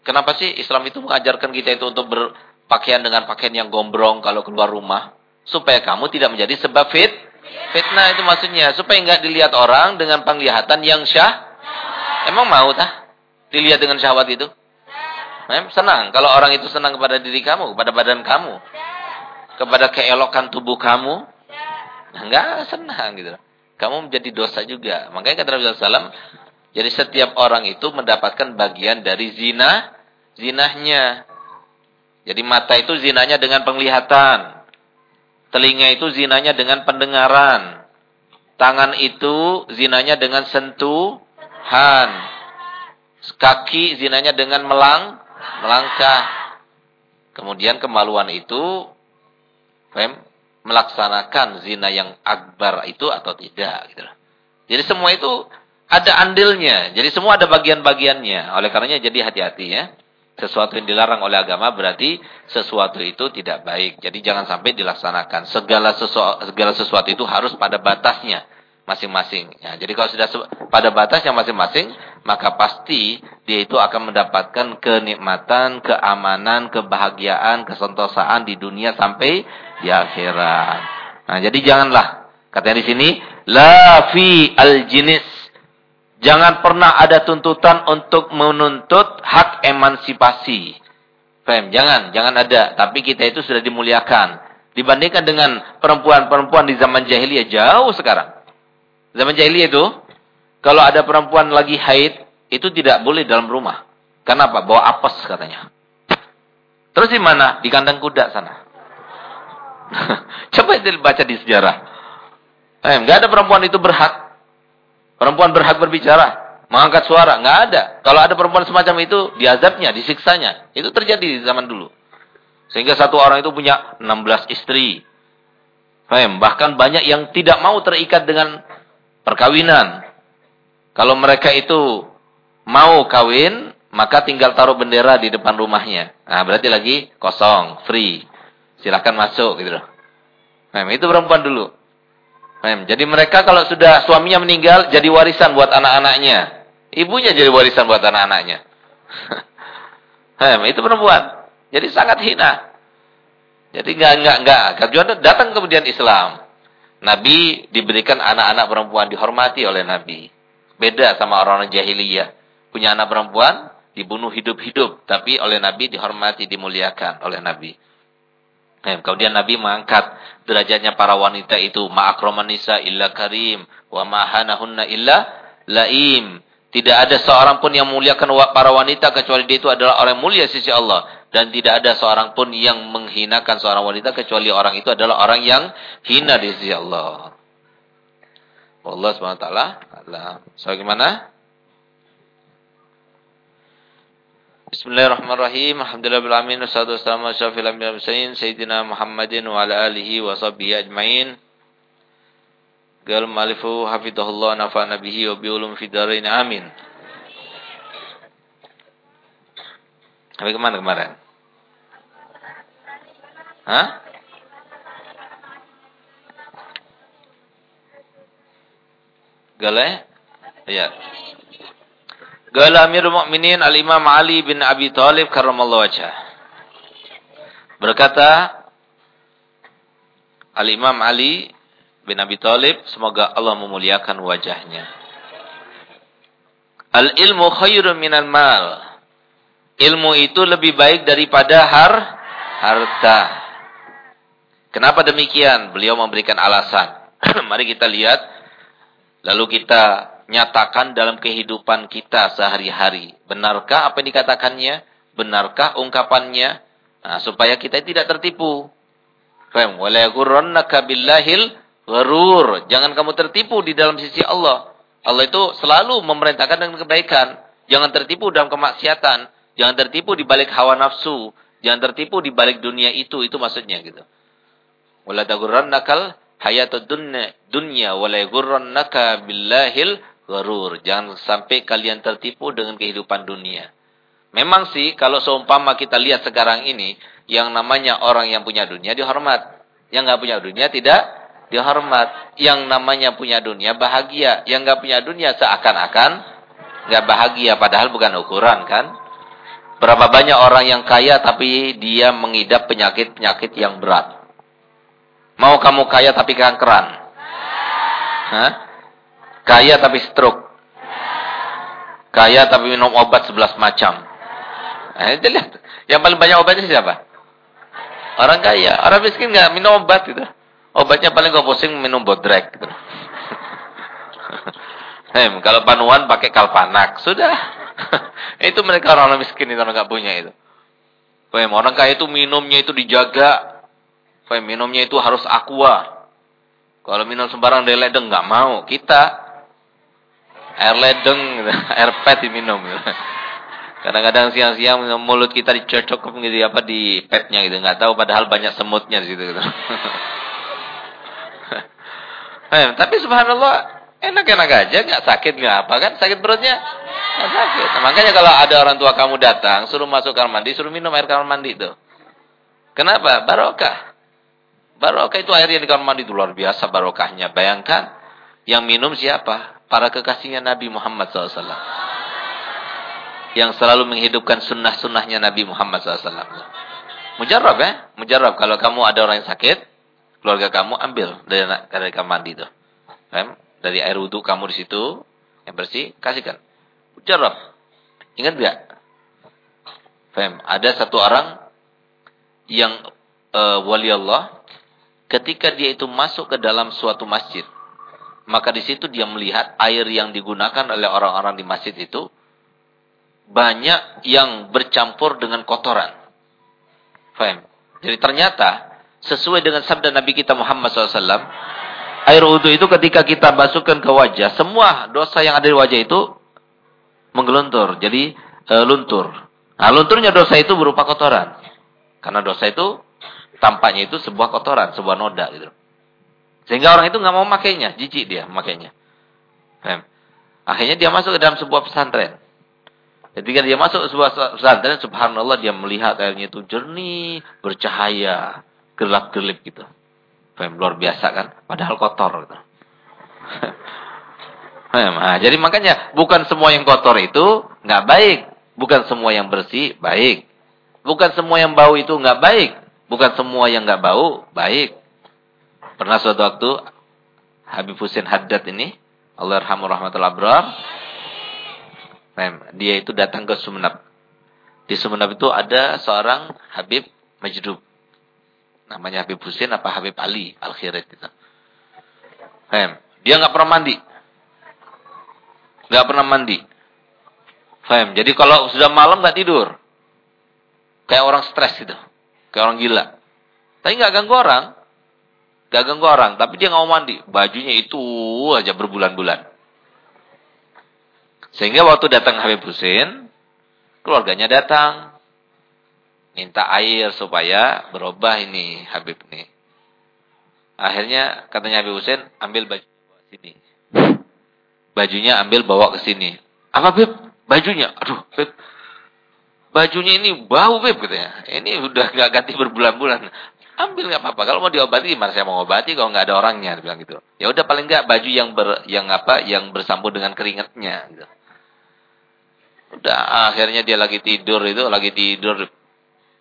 Speaker 1: kenapa sih Islam itu mengajarkan kita itu untuk berpakaian dengan pakaian yang gombrong kalau keluar rumah, supaya kamu tidak menjadi sebab fit fitnah itu maksudnya, supaya nggak dilihat orang dengan penglihatan yang syah. Emang mau tah dilihat dengan syahwat itu? Mem, senang kalau orang itu senang kepada diri kamu, kepada badan kamu, kepada keelokan tubuh kamu, enggak senang gitu kamu menjadi dosa juga. Makanya kata Nabi SAW, jadi setiap orang itu mendapatkan bagian dari zina, zinahnya. Jadi mata itu zinanya dengan penglihatan. Telinga itu zinanya dengan pendengaran. Tangan itu zinanya dengan sentuhan. Kaki zinanya dengan melang, melangkah. Kemudian kemaluan itu, melaksanakan zina yang akbar itu atau tidak gitu Jadi semua itu ada andilnya. Jadi semua ada bagian-bagiannya. Oleh karenanya jadi hati-hati ya. Sesuatu yang dilarang oleh agama berarti sesuatu itu tidak baik. Jadi jangan sampai dilaksanakan. Segala sesuatu, segala sesuatu itu harus pada batasnya masing-masing. Ya, jadi kalau sudah pada batasnya masing-masing, maka pasti dia itu akan mendapatkan kenikmatan, keamanan, kebahagiaan, kesentosaan di dunia sampai di akhirat. Nah, jadi janganlah katanya di sini la fi al-jinis. Jangan pernah ada tuntutan untuk menuntut hak emansipasi. Fem, jangan, jangan ada. Tapi kita itu sudah dimuliakan. Dibandingkan dengan perempuan-perempuan di zaman jahiliyah jauh sekarang. Zaman jahiliyah itu, kalau ada perempuan lagi haid, itu tidak boleh dalam rumah. Kenapa? Bawa apes katanya. Terus di mana? Di kandang kuda sana. Coba baca di sejarah. Eh, enggak ada perempuan itu berhak. Perempuan berhak berbicara, mengangkat suara, nggak ada. Kalau ada perempuan semacam itu, diazabnya, disiksanya. Itu terjadi di zaman dulu. Sehingga satu orang itu punya 16 istri. Faham? Bahkan banyak yang tidak mau terikat dengan perkawinan. Kalau mereka itu mau kawin, maka tinggal taruh bendera di depan rumahnya. Nah, berarti lagi kosong, free. Silahkan masuk gitu loh. Faham? Itu perempuan dulu. Faham? Jadi mereka kalau sudah suaminya meninggal, jadi warisan buat anak-anaknya. Ibunya jadi warisan buat anak-anaknya. Faham? Itu perempuan. Jadi sangat hina. Jadi enggak enggak enggak. Kecuali datang kemudian Islam. Nabi diberikan anak-anak perempuan dihormati oleh Nabi. Beda sama orang-orang jahiliyah. Punya anak perempuan dibunuh hidup-hidup, tapi oleh Nabi dihormati, dimuliakan oleh Nabi. Nah, kemudian Nabi mengangkat derajatnya para wanita itu, ma'akraman nisa illa karim, wa ma'hanahunna illa laim. Tidak ada seorang pun yang memuliakan para wanita kecuali dia itu adalah orang mulia sisi Allah dan tidak ada seorang pun yang menghinakan seorang wanita kecuali orang itu adalah orang yang hina di sisi Allah. Allah SWT Allah. So gimana? Bismillahirrahmanirrahim. Alhamdulillahirabbil alamin wassalatu wassalamu ala asyrafil anbiya'i wal sayyidina Muhammadin wa ala alihi wa sahbihi ajmain. Gal malifu hafidhahullah nafa'ana bihi wa bi ulum fid amin. Sampai ke mana kemarin? Hah? Gale? Ya. Gale Amirul Mukminin Al-Imam Ali bin Abi Thalib karramallahu wajhah. Berkata Al-Imam Ali bin Abi Thalib, semoga Allah memuliakan wajahnya. Al-ilmu khairun minal mal. Ilmu itu lebih baik daripada har harta. Kenapa demikian? Beliau memberikan alasan. Mari kita lihat. Lalu kita nyatakan dalam kehidupan kita sehari-hari. Benarkah apa yang dikatakannya? Benarkah ungkapannya? Nah, supaya kita tidak tertipu. Jangan kamu tertipu di dalam sisi Allah. Allah itu selalu memerintahkan dengan kebaikan. Jangan tertipu dalam kemaksiatan. Jangan tertipu di balik hawa nafsu. Jangan tertipu di balik dunia itu. Itu maksudnya gitu. Wala taghurrannakal hayatud dunya wala yaghurrannaka billahil gharur. Jangan sampai kalian tertipu dengan kehidupan dunia. Memang sih kalau seumpama kita lihat sekarang ini yang namanya orang yang punya dunia dihormat. Yang enggak punya dunia tidak dihormat. Yang namanya punya dunia bahagia. Yang enggak punya dunia seakan-akan enggak bahagia padahal bukan ukuran kan? Berapa banyak orang yang kaya tapi dia mengidap penyakit-penyakit yang berat. Mau kamu kaya tapi kankeran? Hah? Kaya tapi stroke? Kaya tapi minum obat sebelas macam? Eh, lihat. Yang paling banyak obatnya siapa? Orang kaya. Orang miskin nggak minum obat gitu. Obatnya paling gak pusing minum bodrek gitu. Hem, kalau panuan pakai kalpanak, sudah. itu mereka orang, -orang miskin itu orang nggak punya itu. Hem, orang kaya itu minumnya itu dijaga, Supaya minumnya itu harus aqua. Kalau minum sembarang dari ledeng nggak mau. Kita air ledeng, air pet diminum. Kadang-kadang siang-siang mulut kita dicocok gitu apa di petnya gitu, nggak tahu padahal banyak semutnya di situ gitu. eh, tapi subhanallah enak-enak aja, nggak sakit nggak apa kan? Sakit perutnya nggak sakit. Nah, makanya kalau ada orang tua kamu datang, suruh masuk kamar mandi, suruh minum air kamar mandi itu. Kenapa? Barokah. Barokah itu air yang di kamar mandi itu luar biasa barokahnya. Bayangkan yang minum siapa? Para kekasihnya Nabi Muhammad SAW. Yang selalu menghidupkan sunnah-sunnahnya Nabi Muhammad SAW. Mujarab ya. Mujarab. Kalau kamu ada orang yang sakit, keluarga kamu ambil dari, dari kamar mandi itu. Dari air wudhu kamu di situ, yang bersih, kasihkan. Mujarab. Ingat gak? Fem, ada satu orang yang uh, wali Allah ketika dia itu masuk ke dalam suatu masjid, maka di situ dia melihat air yang digunakan oleh orang-orang di masjid itu banyak yang bercampur dengan kotoran. Faham? Jadi ternyata sesuai dengan sabda Nabi kita Muhammad SAW, Air wudhu itu ketika kita masukkan ke wajah, semua dosa yang ada di wajah itu menggeluntur, jadi e, luntur. Nah, lunturnya dosa itu berupa kotoran. Karena dosa itu tampaknya itu sebuah kotoran, sebuah noda gitu. Sehingga orang itu nggak mau makainya, jijik dia makainya. Akhirnya dia masuk ke dalam sebuah pesantren. Ketika dia masuk ke sebuah pesantren, subhanallah dia melihat airnya itu jernih, bercahaya, gelap-gelip gitu. Fem, luar biasa kan? Padahal kotor gitu. nah, jadi makanya bukan semua yang kotor itu nggak baik, bukan semua yang bersih baik. Bukan semua yang bau itu nggak baik, bukan semua yang nggak bau baik. Pernah suatu waktu Habib Husin Haddad ini, Allah rahmu rahmatullah abrar, dia itu datang ke Sumenab. Di Sumenab itu ada seorang Habib Majdub. Namanya Habib Husin apa Habib Ali Al-Khirit itu. Dia nggak pernah mandi. nggak pernah mandi. Jadi kalau sudah malam nggak tidur. Kayak orang stres gitu. Kayak orang gila. Tapi nggak ganggu orang. Nggak ganggu orang. Tapi dia nggak mau mandi. Bajunya itu aja berbulan-bulan. Sehingga waktu datang Habib Husin, keluarganya datang minta air supaya berubah ini Habib nih. Akhirnya katanya Habib Husain ambil baju bawa sini. Bajunya ambil bawa ke sini. Apa Beb? Bajunya. Aduh, Beb. Bajunya ini bau Beb katanya. Ini udah nggak ganti berbulan-bulan. Ambil nggak apa-apa. Kalau mau diobati gimana saya mau obati kalau nggak ada orangnya bilang gitu. Ya udah paling nggak baju yang ber, yang apa yang bersambung dengan keringatnya gitu. Udah akhirnya dia lagi tidur itu lagi tidur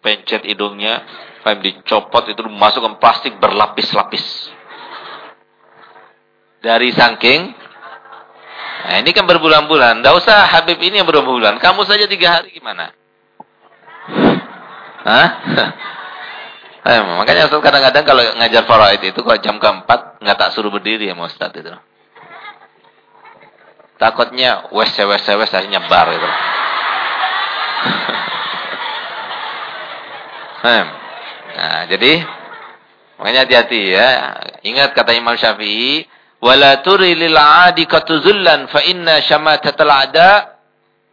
Speaker 1: pencet hidungnya, paham dicopot itu masukkan plastik berlapis-lapis. Dari saking Nah, ini kan berbulan-bulan. Tidak usah Habib ini yang berbulan. Kamu saja tiga hari gimana? Hah? Eh, makanya Ustaz kadang-kadang kalau ngajar faraid itu kalau jam keempat nggak tak suruh berdiri ya Ustaz itu. Takutnya wes wes wes akhirnya bar itu. Nah, jadi makanya hati-hati ya. Ingat kata Imam Syafi'i, "Wala turi lil 'adi katuzullan fa inna shamatatal 'ada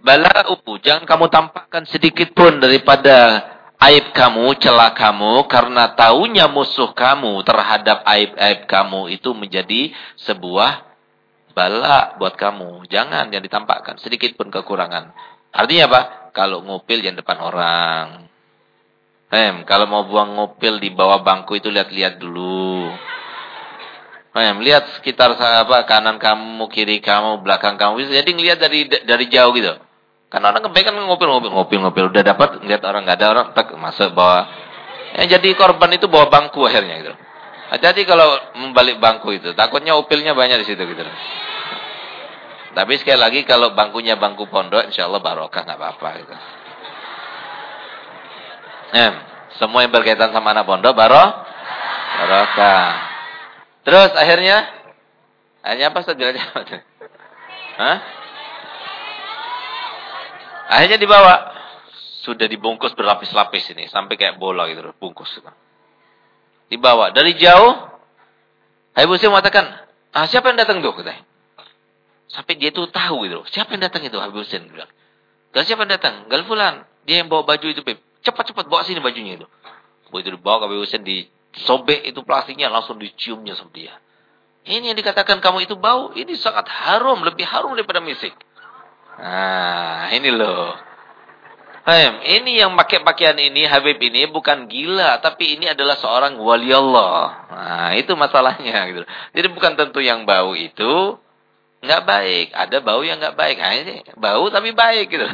Speaker 1: bala'u." Jangan kamu tampakkan sedikit pun daripada aib kamu, celah kamu karena taunya musuh kamu terhadap aib-aib kamu itu menjadi sebuah bala buat kamu. Jangan yang ditampakkan sedikit pun kekurangan. Artinya apa? Kalau ngupil yang depan orang. Em, kalau mau buang ngupil di bawah bangku itu lihat-lihat dulu. Em, lihat sekitar apa kanan kamu, kiri kamu, belakang kamu. Jadi ngelihat dari dari jauh gitu. Karena orang kebaikan ngupil. Udah dapat, lihat orang nggak ada orang, tak masuk bawah. Yang jadi korban itu bawa bangku akhirnya gitu. Hati-hati kalau membalik bangku itu. Takutnya upilnya banyak di situ gitu. Tapi sekali lagi kalau bangkunya bangku pondok, insya Allah barokah nggak apa-apa gitu. Eh, semua yang berkaitan sama anak pondok baro barokah. Terus akhirnya akhirnya apa Ustaz Hah? Akhirnya dibawa. Sudah dibungkus berlapis-lapis ini sampai kayak bola gitu bungkus. Dibawa dari jauh. Habib Husain mengatakan, "Ah, siapa yang datang tuh?" katanya. Sampai dia tuh tahu gitu. Siapa yang datang itu Habib Husain bilang. Gak siapa yang datang? Gal fulan. Dia yang bawa baju itu. Cepat-cepat bawa sini bajunya itu. Begitu dibawa ke Husain disobek itu plastiknya langsung diciumnya sama dia. Ini yang dikatakan kamu itu bau, ini sangat harum, lebih harum daripada misik. Nah, ini loh. Ini yang pakai pakaian ini, Habib ini bukan gila, tapi ini adalah seorang wali Allah. Nah, itu masalahnya gitu. Jadi bukan tentu yang bau itu nggak baik, ada bau yang nggak baik. Nah, ini bau tapi baik gitu.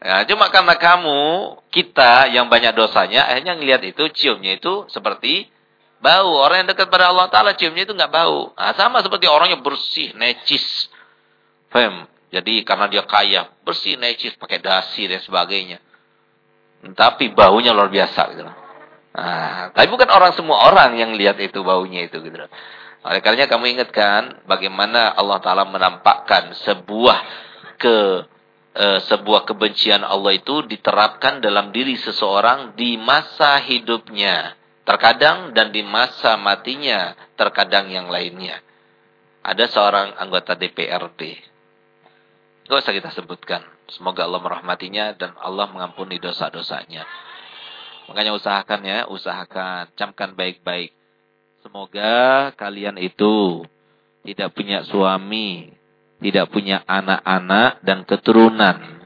Speaker 1: Ya, cuma karena kamu, kita yang banyak dosanya, akhirnya ngelihat itu, ciumnya itu seperti bau. Orang yang dekat pada Allah Ta'ala ciumnya itu nggak bau. Nah, sama seperti orang yang bersih, necis. Fem. Jadi karena dia kaya, bersih, necis, pakai dasi dan sebagainya. Tapi baunya luar biasa gitu. Nah, tapi bukan orang semua orang yang lihat itu baunya itu gitu. Oleh karenanya kamu ingatkan bagaimana Allah Ta'ala menampakkan sebuah ke e, sebuah kebencian Allah itu diterapkan dalam diri seseorang di masa hidupnya. Terkadang dan di masa matinya, terkadang yang lainnya. Ada seorang anggota DPRD. Gak usah kita sebutkan. Semoga Allah merahmatinya dan Allah mengampuni dosa-dosanya. Makanya usahakan ya, usahakan. Camkan baik-baik. Semoga kalian itu tidak punya suami, tidak punya anak-anak dan keturunan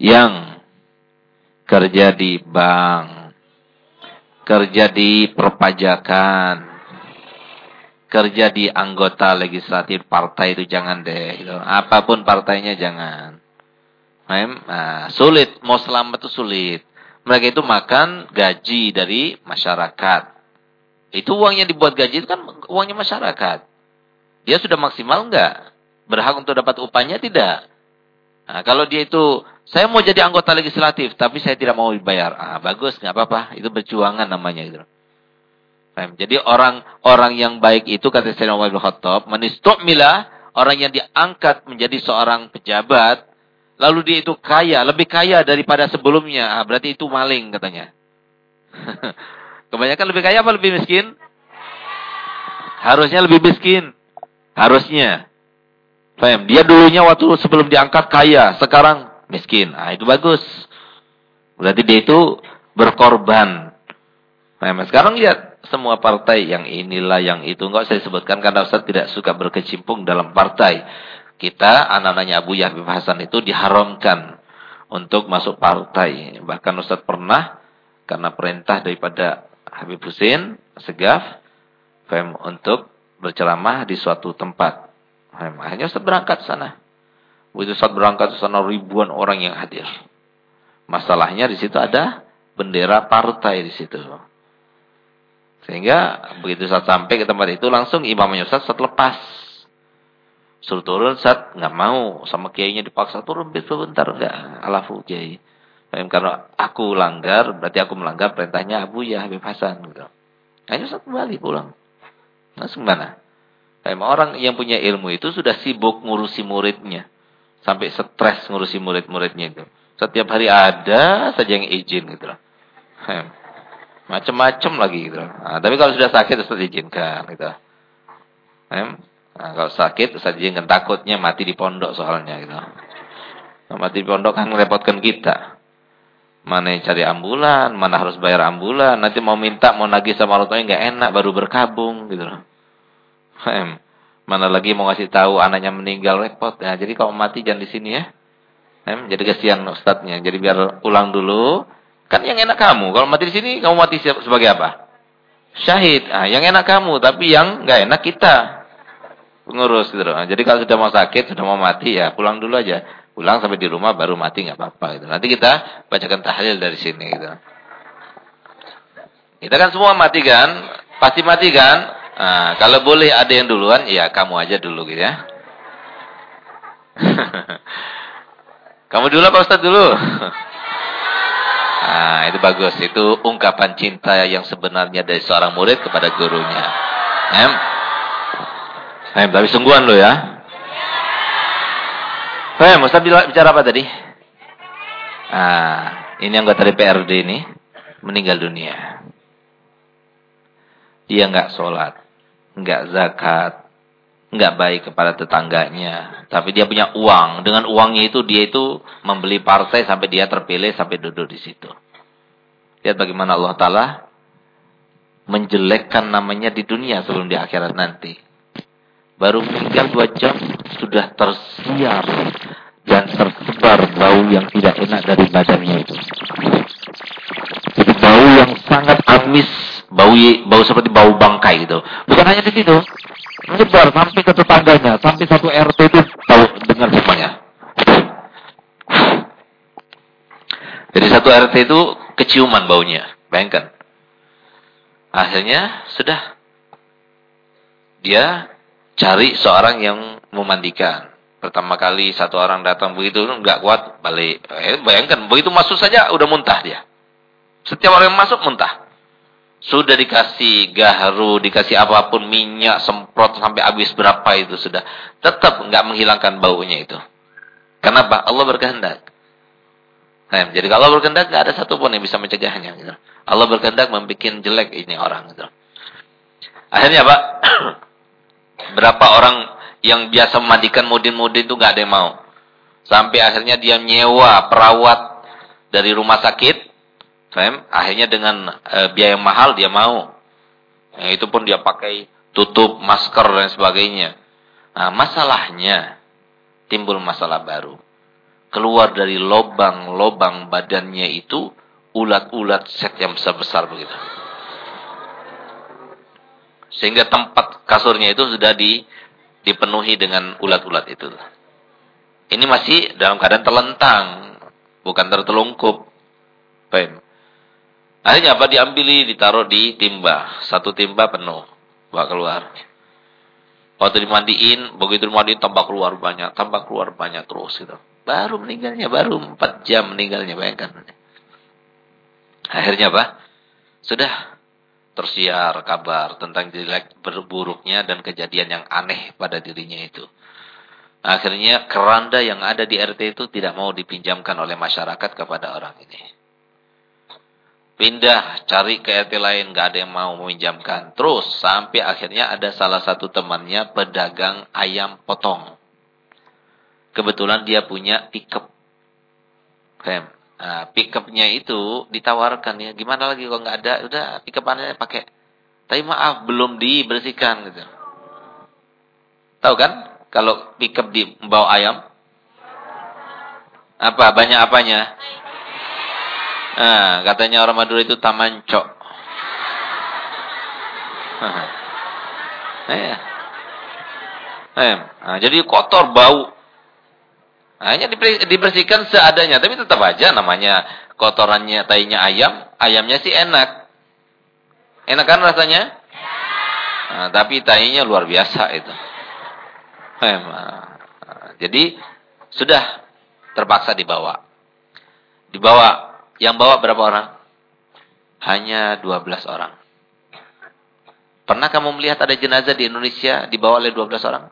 Speaker 1: yang kerja di bank, kerja di perpajakan, kerja di anggota legislatif partai itu jangan deh. Gitu. Apa pun partainya jangan. Nah, sulit, mau selamat itu sulit. Mereka itu makan gaji dari masyarakat. Itu uang yang dibuat gaji itu kan uangnya masyarakat. Dia sudah maksimal enggak? Berhak untuk dapat upahnya tidak? Nah, kalau dia itu saya mau jadi anggota legislatif, tapi saya tidak mau dibayar. Ah, bagus, nggak apa-apa. Itu perjuangan namanya gitu. Jadi orang-orang yang baik itu kata Sayyidina Umar bin Khattab, manistumila orang yang diangkat menjadi seorang pejabat, lalu dia itu kaya, lebih kaya daripada sebelumnya. Ah, berarti itu maling katanya. Kebanyakan lebih kaya apa lebih miskin? Harusnya lebih miskin. Harusnya. Faham? Dia dulunya waktu sebelum diangkat kaya, sekarang miskin. Ah itu bagus. Berarti dia itu berkorban. Nah, sekarang lihat semua partai yang inilah yang itu enggak saya sebutkan karena Ustaz tidak suka berkecimpung dalam partai. Kita anak-anaknya Abu Yahya Hasan itu diharamkan untuk masuk partai. Bahkan Ustaz pernah karena perintah daripada Habib Husin Segaf fem untuk berceramah di suatu tempat. Hanya Ustaz berangkat sana. Begitu saat berangkat sana ribuan orang yang hadir. Masalahnya di situ ada bendera partai di situ. Sehingga begitu saat sampai ke tempat itu langsung imamnya Ustaz saat lepas. Suruh turun saat nggak mau sama kiainya dipaksa turun sebentar enggak alafu kiai. Karena aku langgar berarti aku melanggar perintahnya Abu ya Habib Hasan gitu. Hanya Ustaz kembali pulang. Langsung mana? Orang yang punya ilmu itu sudah sibuk ngurusi muridnya. Sampai stres ngurusi murid-muridnya itu. Setiap hari ada saja yang izin gitu loh. Macam-macam lagi gitu. Nah, tapi kalau sudah sakit Ustaz izinkan gitu. Nah, kalau sakit Ustaz izinkan takutnya mati di pondok soalnya gitu. Nah, mati di pondok kan merepotkan kita. Mana cari ambulan, mana harus bayar ambulan, nanti mau minta mau nagih sama orang tuanya nggak enak baru berkabung gitu loh. Mana lagi mau ngasih tahu anaknya meninggal repot. Ya, jadi kalau mati jangan di sini ya. jadi kasihan ustadznya. Jadi biar ulang dulu. Kan yang enak kamu. Kalau mati di sini kamu mati sebagai apa? Syahid. Nah, yang enak kamu, tapi yang nggak enak kita. Pengurus gitu Nah, jadi kalau sudah mau sakit, sudah mau mati ya pulang dulu aja. Pulang sampai di rumah baru mati nggak apa-apa gitu. Nanti kita bacakan tahlil dari sini gitu. Kita kan semua mati kan? Pasti mati kan? Nah, kalau boleh ada yang duluan, ya kamu aja dulu gitu ya. kamu dulu apa Ustaz dulu? nah, itu bagus. Itu ungkapan cinta yang sebenarnya dari seorang murid kepada gurunya. Em? Em, tapi sungguhan lo ya. Em, Ustaz bicara apa tadi? Ah, ini anggota DPRD ini meninggal dunia. Dia nggak sholat nggak zakat, nggak baik kepada tetangganya, tapi dia punya uang. Dengan uangnya itu dia itu membeli partai sampai dia terpilih sampai duduk di situ. Lihat bagaimana Allah Taala menjelekkan namanya di dunia sebelum di akhirat nanti. Baru meninggal dua jam sudah tersiar dan tersebar bau yang tidak enak dari badannya itu. Jadi bau yang sangat amis bau bau seperti bau bangkai gitu. Bukan hanya di situ, menyebar sampai ke tetangganya, sampai satu RT itu tahu dengar semuanya. Jadi satu RT itu keciuman baunya, bayangkan. Akhirnya sudah dia cari seorang yang memandikan. Pertama kali satu orang datang begitu nggak kuat balik. Eh, bayangkan begitu masuk saja udah muntah dia. Setiap orang yang masuk muntah. Sudah dikasih gaharu, dikasih apa pun, minyak, semprot sampai habis berapa itu sudah. Tetap nggak menghilangkan baunya itu. Kenapa? Allah berkehendak. Nah, jadi kalau berkehendak nggak ada satupun yang bisa mencegahnya. Gitu. Allah berkehendak membuat jelek ini orang. Gitu. Akhirnya Pak, berapa orang yang biasa memandikan mudin-mudin itu nggak ada yang mau. Sampai akhirnya dia nyewa perawat dari rumah sakit. Faham? Akhirnya dengan e, biaya mahal dia mau. Yang itu pun dia pakai tutup, masker dan sebagainya. Nah, masalahnya timbul masalah baru. Keluar dari lobang-lobang badannya itu ulat-ulat set yang besar-besar begitu. Sehingga tempat kasurnya itu sudah di, dipenuhi dengan ulat-ulat itu. Ini masih dalam keadaan terlentang, bukan tertelungkup. Baik. Akhirnya apa? Diambili, ditaruh di timba. Satu timba penuh. Bawa keluar. Waktu dimandiin, begitu dimandiin tambah keluar banyak, tambah keluar banyak terus gitu. Baru meninggalnya, baru 4 jam meninggalnya, bayangkan. Akhirnya apa? Sudah tersiar kabar tentang jelek berburuknya dan kejadian yang aneh pada dirinya itu. Akhirnya keranda yang ada di RT itu tidak mau dipinjamkan oleh masyarakat kepada orang ini. Pindah, cari ke RT lain, gak ada yang mau meminjamkan. Terus, sampai akhirnya ada salah satu temannya pedagang ayam potong. Kebetulan dia punya pickup. Fem. Nah, pickupnya itu ditawarkan ya. Gimana lagi kalau nggak ada, udah pickup aja pakai. Tapi maaf, belum dibersihkan gitu. Tahu kan? Kalau pickup di bawa ayam, apa banyak apanya? Nah, katanya orang Madura itu tamancok. eh. Eh, nah, jadi kotor bau. Hanya dibersihkan seadanya, tapi tetap aja namanya kotorannya tainya ayam, ayamnya sih enak. Enak kan rasanya? Nah, tapi tainya luar biasa itu. Eh, nah, jadi sudah terpaksa dibawa. Dibawa yang bawa berapa orang? Hanya 12 orang. Pernah kamu melihat ada jenazah di Indonesia dibawa oleh 12 orang?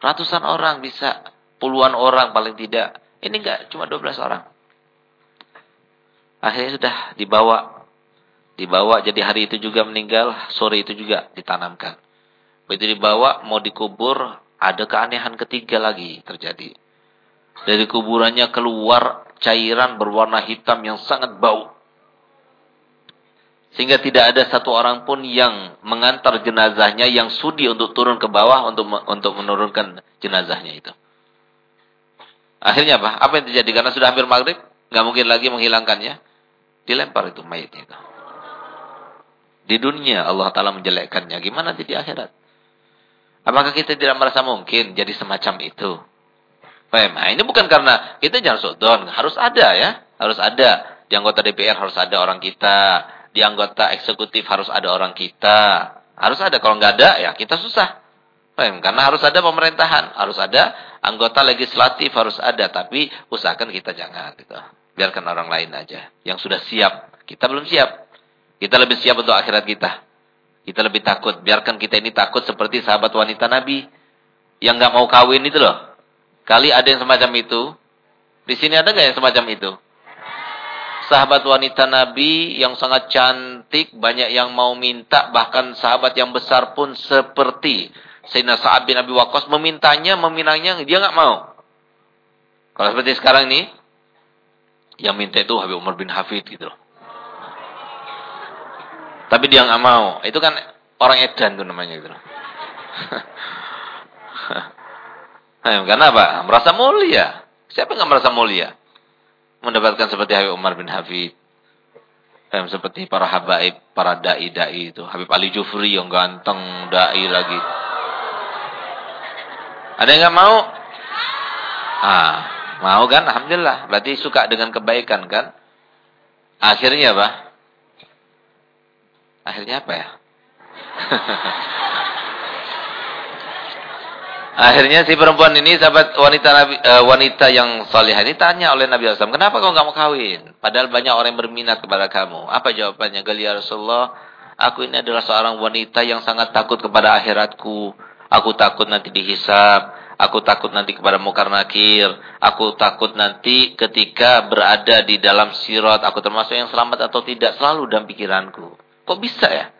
Speaker 1: Ratusan orang bisa, puluhan orang paling tidak. Ini enggak, cuma 12 orang. Akhirnya sudah dibawa. Dibawa, jadi hari itu juga meninggal, sore itu juga ditanamkan. Begitu dibawa, mau dikubur, ada keanehan ketiga lagi terjadi. Dari kuburannya keluar cairan berwarna hitam yang sangat bau. Sehingga tidak ada satu orang pun yang mengantar jenazahnya yang sudi untuk turun ke bawah untuk untuk menurunkan jenazahnya itu. Akhirnya apa? Apa yang terjadi? Karena sudah hampir maghrib, nggak mungkin lagi menghilangkannya. Dilempar itu mayatnya itu. Di dunia Allah Ta'ala menjelekkannya. Gimana di akhirat? Apakah kita tidak merasa mungkin jadi semacam itu? Nah, ini bukan karena kita jangan sodon, harus ada ya, harus ada. Di anggota DPR harus ada orang kita, di anggota eksekutif harus ada orang kita. Harus ada, kalau nggak ada ya kita susah. Karena harus ada pemerintahan, harus ada anggota legislatif harus ada, tapi usahakan kita jangan gitu. Biarkan orang lain aja yang sudah siap. Kita belum siap. Kita lebih siap untuk akhirat kita. Kita lebih takut. Biarkan kita ini takut seperti sahabat wanita Nabi yang nggak mau kawin itu loh. Kali ada yang semacam itu. Di sini ada nggak yang semacam itu? Sahabat wanita Nabi yang sangat cantik, banyak yang mau minta, bahkan sahabat yang besar pun seperti Sayyidina Sa'ad bin Abi Waqqas memintanya, meminangnya, dia nggak mau. Kalau seperti sekarang ini, yang minta itu Habib Umar bin Hafid gitu Tapi dia nggak mau. Itu kan orang edan tuh namanya gitu Nah, karena apa? Merasa mulia. Siapa yang merasa mulia? Mendapatkan seperti Habib Umar bin Hafid. Seperti para habaib, para dai-dai itu. Habib Ali Jufri yang ganteng, dai lagi. Ada yang nggak mau? Ah, mau kan? Alhamdulillah. Berarti suka dengan kebaikan kan? Akhirnya apa? Akhirnya apa ya? Akhirnya si perempuan ini sahabat wanita Nabi, uh, wanita yang salihah ini tanya oleh Nabi SAW, kenapa kau nggak mau kawin? Padahal banyak orang yang berminat kepada kamu. Apa jawabannya? Gali ya Rasulullah, aku ini adalah seorang wanita yang sangat takut kepada akhiratku. Aku takut nanti dihisap. Aku takut nanti kepada mukar nakir. Aku takut nanti ketika berada di dalam sirat. Aku termasuk yang selamat atau tidak. Selalu dalam pikiranku. Kok bisa ya?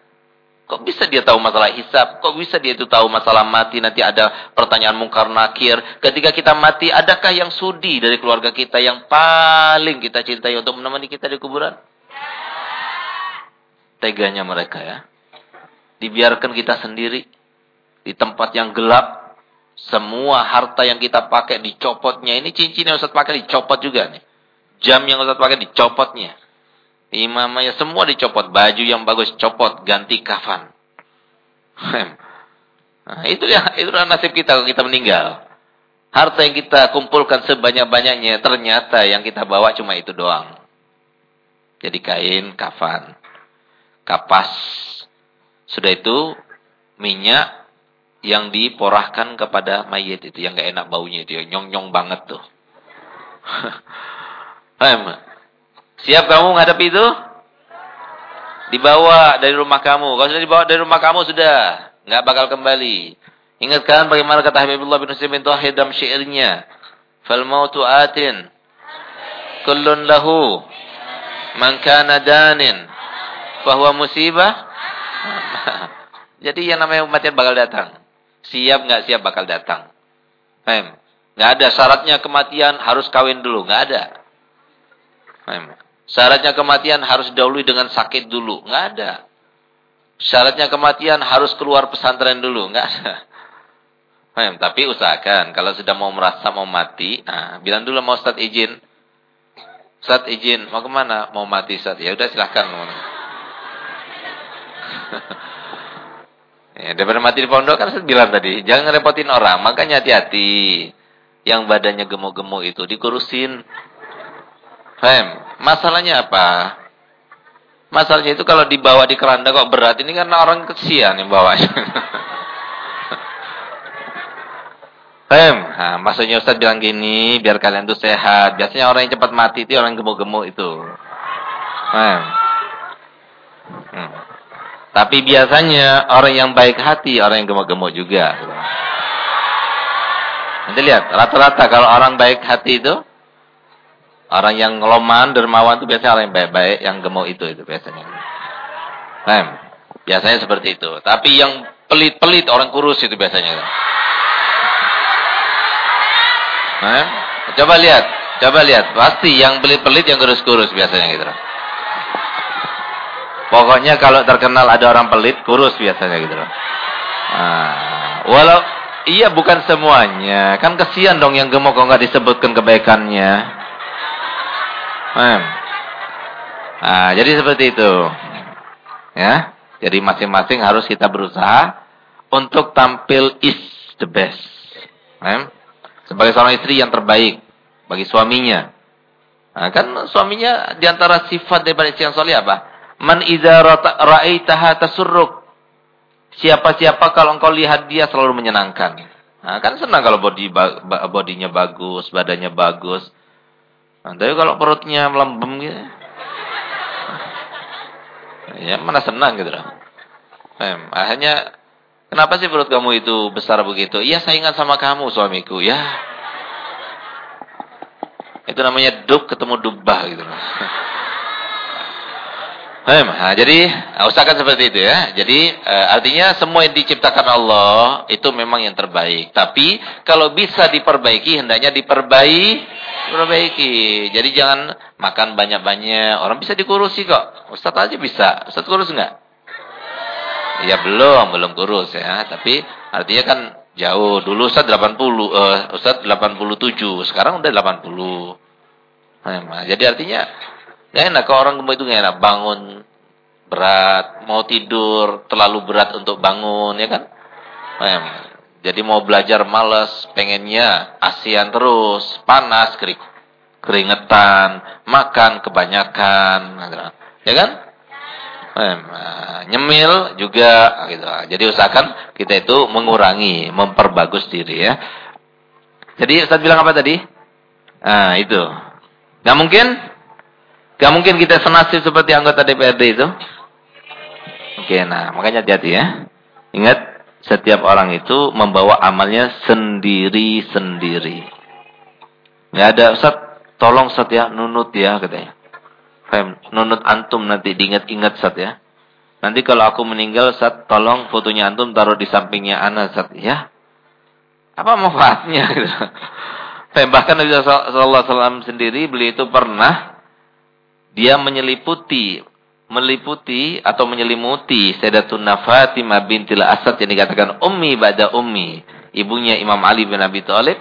Speaker 1: Kok bisa dia tahu masalah hisab? Kok bisa dia itu tahu masalah mati? Nanti ada pertanyaan mungkar nakir. Ketika kita mati, adakah yang sudi dari keluarga kita yang paling kita cintai untuk menemani kita di kuburan? Teganya mereka ya. Dibiarkan kita sendiri. Di tempat yang gelap. Semua harta yang kita pakai dicopotnya. Ini cincin yang Ustaz pakai dicopot juga nih. Jam yang Ustaz pakai dicopotnya. Imamnya semua dicopot. Baju yang bagus copot. Ganti kafan. Nah, itu ya, itu nasib kita kalau kita meninggal. Harta yang kita kumpulkan sebanyak-banyaknya. Ternyata yang kita bawa cuma itu doang. Jadi kain, kafan. Kapas. Sudah itu minyak yang diporahkan kepada mayit itu yang gak enak baunya itu, nyong-nyong banget tuh. Siap kamu menghadapi itu? Dibawa dari rumah kamu. Kalau sudah dibawa dari rumah kamu sudah nggak bakal kembali. Ingatkan bagaimana kata Habibullah bin Husain bin Tauhid dalam syairnya, "Fal mautu atin kullun lahu man kana danin fahuwa musibah." Jadi yang namanya kematian bakal datang. Siap nggak siap bakal datang. Faham? Nggak ada syaratnya kematian harus kawin dulu, nggak ada. Faham? Syaratnya kematian harus dahului dengan sakit dulu, nggak ada. Syaratnya kematian harus keluar pesantren dulu, nggak ada. Faham? Tapi usahakan kalau sudah mau merasa mau mati, nah, bilang dulu mau Ustaz izin. Ustaz izin, mau ke mana? Mau mati Ustaz. Ya udah silahkan. Ya, daripada mati di pondok kan saya bilang tadi, jangan ngerepotin orang. Makanya hati-hati. Yang badannya gemuk-gemuk itu dikurusin. Faham? Masalahnya apa? Masalahnya itu kalau dibawa di keranda kok berat. Ini karena orang kesian yang bawa. Faham? Nah, maksudnya Ustaz bilang gini, biar kalian tuh sehat. Biasanya orang yang cepat mati itu orang gemuk-gemuk itu. Faham? Hmm. Tapi biasanya orang yang baik hati, orang yang gemuk-gemuk juga. Nanti lihat, rata-rata kalau orang baik hati itu, orang yang ngeloman, dermawan itu biasanya orang yang baik-baik, yang gemuk itu itu biasanya. Nah, biasanya seperti itu. Tapi yang pelit-pelit, orang kurus itu biasanya. Nah, coba lihat, coba lihat. Pasti yang pelit-pelit yang kurus-kurus biasanya gitu. Pokoknya kalau terkenal ada orang pelit, kurus biasanya gitu loh. Nah, walau iya bukan semuanya, kan kesian dong yang gemuk kok nggak disebutkan kebaikannya. Nah, jadi seperti itu. Ya. Jadi masing-masing harus kita berusaha untuk tampil is the best. Hmm. Sebagai seorang istri yang terbaik bagi suaminya. Nah, kan suaminya di antara sifat daripada istri yang soleh apa? Man idza ra'aitaha tasurruk. Siapa-siapa kalau engkau lihat dia selalu menyenangkan. Nah, kan senang kalau body bodinya bagus, badannya bagus. Nah, tapi kalau perutnya melembem gitu. Ya, mana senang gitu loh. Akhirnya kenapa sih perut kamu itu besar begitu? Iya, saya ingat sama kamu suamiku. Ya. Itu namanya dub ketemu dubah gitu loh. Nah, jadi usahakan seperti itu ya. Jadi uh, artinya semua yang diciptakan Allah itu memang yang terbaik. Tapi kalau bisa diperbaiki hendaknya diperbaiki, perbaiki. Jadi jangan makan banyak-banyak. Orang bisa dikurusi kok. Ustaz aja bisa. Ustaz kurus enggak? Ya belum, belum kurus ya. Tapi artinya kan jauh. Dulu Ustaz 80, uh, Ustaz 87, sekarang udah 80. Nah, jadi artinya Gak enak kalau orang gemuk itu gak enak bangun berat, mau tidur terlalu berat untuk bangun ya kan? Mem. Jadi mau belajar males, pengennya asian terus, panas, kering, keringetan, makan kebanyakan, ya kan? Mem. Nyemil juga gitu. Jadi usahakan kita itu mengurangi, memperbagus diri ya. Jadi Ustaz bilang apa tadi? Nah, itu. Gak mungkin Gak mungkin kita senasib seperti anggota DPRD itu. Oke, nah makanya hati-hati ya. Ingat, Setiap orang itu membawa amalnya sendiri-sendiri. Ya ada Ustaz, tolong Ustaz ya, nunut ya katanya. Faham? Nunut antum nanti diingat-ingat Ustaz ya. Nanti kalau aku meninggal Ustaz, tolong fotonya antum taruh di sampingnya ana Ustaz ya. Apa manfaatnya gitu. Bahkan Nabi wasallam sendiri beliau itu pernah dia menyeliputi meliputi atau menyelimuti Sayyidatuna Fatimah bintil Asad yang dikatakan ummi ba'da ummi, ibunya Imam Ali bin Abi Thalib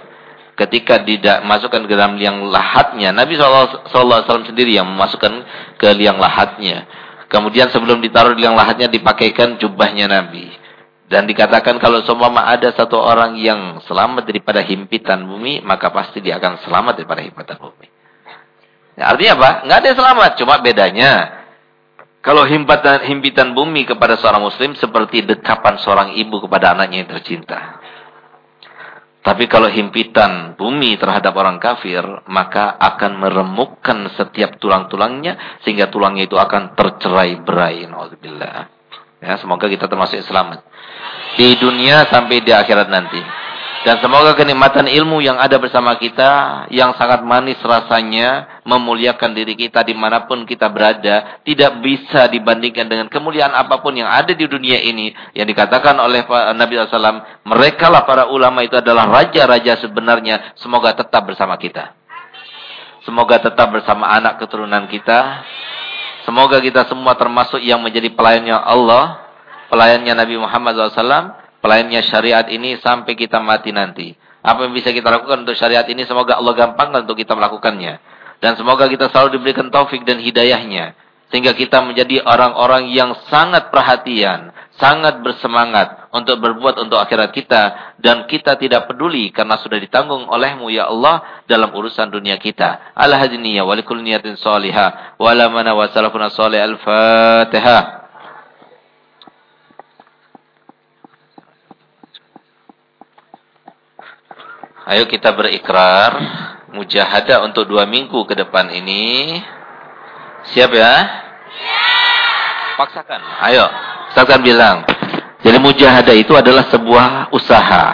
Speaker 1: ketika tidak masukkan ke dalam liang lahatnya. Nabi SAW sendiri yang memasukkan ke liang lahatnya. Kemudian sebelum ditaruh di liang lahatnya dipakaikan jubahnya Nabi. Dan dikatakan kalau seumpama ada satu orang yang selamat daripada himpitan bumi, maka pasti dia akan selamat daripada himpitan bumi. Ya, artinya apa? Nggak ada yang selamat, cuma bedanya kalau himpitan, himpitan bumi kepada seorang muslim seperti dekapan seorang ibu kepada anaknya yang tercinta. Tapi kalau himpitan bumi terhadap orang kafir, maka akan meremukkan setiap tulang-tulangnya sehingga tulangnya itu akan tercerai-berai. Ya, semoga kita termasuk selamat di dunia sampai di akhirat nanti. Dan semoga kenikmatan ilmu yang ada bersama kita, yang sangat manis rasanya, memuliakan diri kita di mana pun kita berada, tidak bisa dibandingkan dengan kemuliaan apa pun yang ada di dunia ini. Yang dikatakan oleh Nabi SAW, mereka lah para ulama itu adalah raja-raja sebenarnya, semoga tetap bersama kita. Semoga tetap bersama anak keturunan kita. Semoga kita semua termasuk yang menjadi pelayannya Allah, pelayannya Nabi Muhammad SAW, pelayannya syariat ini sampai kita mati nanti. Apa yang bisa kita lakukan untuk syariat ini semoga Allah gampangkan untuk kita melakukannya. Dan semoga kita selalu diberikan taufik dan hidayahnya. Sehingga kita menjadi orang-orang yang sangat perhatian, sangat bersemangat untuk berbuat untuk akhirat kita. Dan kita tidak peduli karena sudah ditanggung olehmu ya Allah dalam urusan dunia kita. Al-hadiniyah walikul niyatin salihah. Walamana wa salafuna salih al-fatihah. Ayo kita berikrar mujahadah untuk dua minggu ke depan ini. Siap ya? Paksakan. Ayo, Ustaz bilang. Jadi mujahadah itu adalah sebuah usaha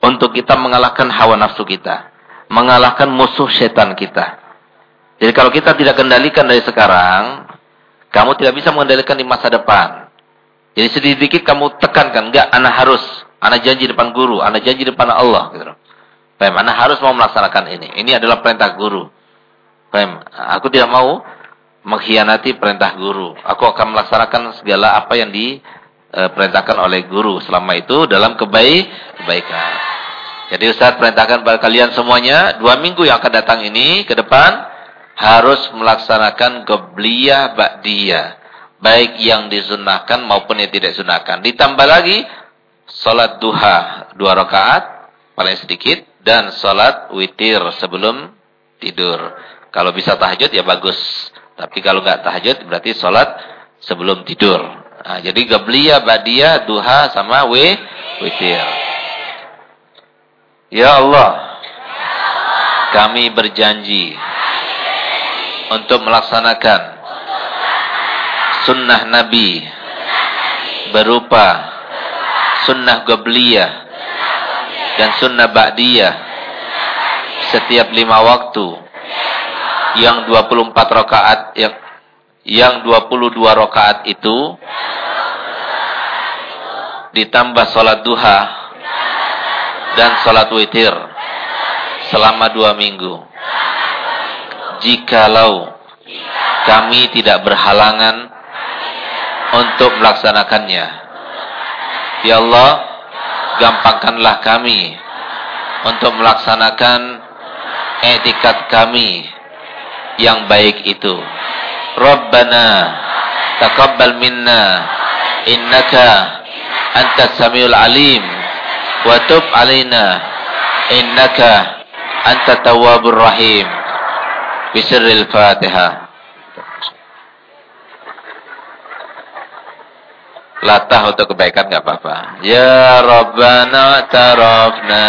Speaker 1: untuk kita mengalahkan hawa nafsu kita, mengalahkan musuh setan kita. Jadi kalau kita tidak kendalikan dari sekarang, kamu tidak bisa mengendalikan di masa depan. Jadi sedikit-sedikit kamu tekankan, enggak, anak harus, anak janji depan guru, anak janji depan Allah gitu. Paham? Anda harus mau melaksanakan ini. Ini adalah perintah guru. Paham? Aku tidak mau mengkhianati perintah guru. Aku akan melaksanakan segala apa yang diperintahkan oleh guru. Selama itu dalam kebaik kebaikan. Jadi Ustaz perintahkan kepada kalian semuanya, dua minggu yang akan datang ini, ke depan, harus melaksanakan gebliyah ba'diyah. Baik yang disunahkan maupun yang tidak sunahkan. Ditambah lagi, sholat duha, dua rakaat, paling sedikit dan sholat witir sebelum tidur. Kalau bisa tahajud ya bagus. Tapi kalau nggak tahajud berarti sholat sebelum tidur. Nah, jadi gabliyah, badiyah, duha sama we, witir. Ya Allah, kami berjanji untuk melaksanakan sunnah Nabi berupa sunnah gabliyah dan sunnah ba'diyah setiap lima waktu yang 24 rakaat yang yang 22 rakaat itu ditambah salat duha dan salat witir selama dua minggu. Jikalau kami tidak berhalangan untuk melaksanakannya. Ya Allah, gampangkanlah kami untuk melaksanakan etikat kami yang baik itu. Rabbana taqabbal minna innaka antas samiul alim wa tub alaina innaka antat tawwabur rahim. Bisirril Fatihah. Latah untuk kebaikan nggak apa-apa. Ya Rabbana tarafna.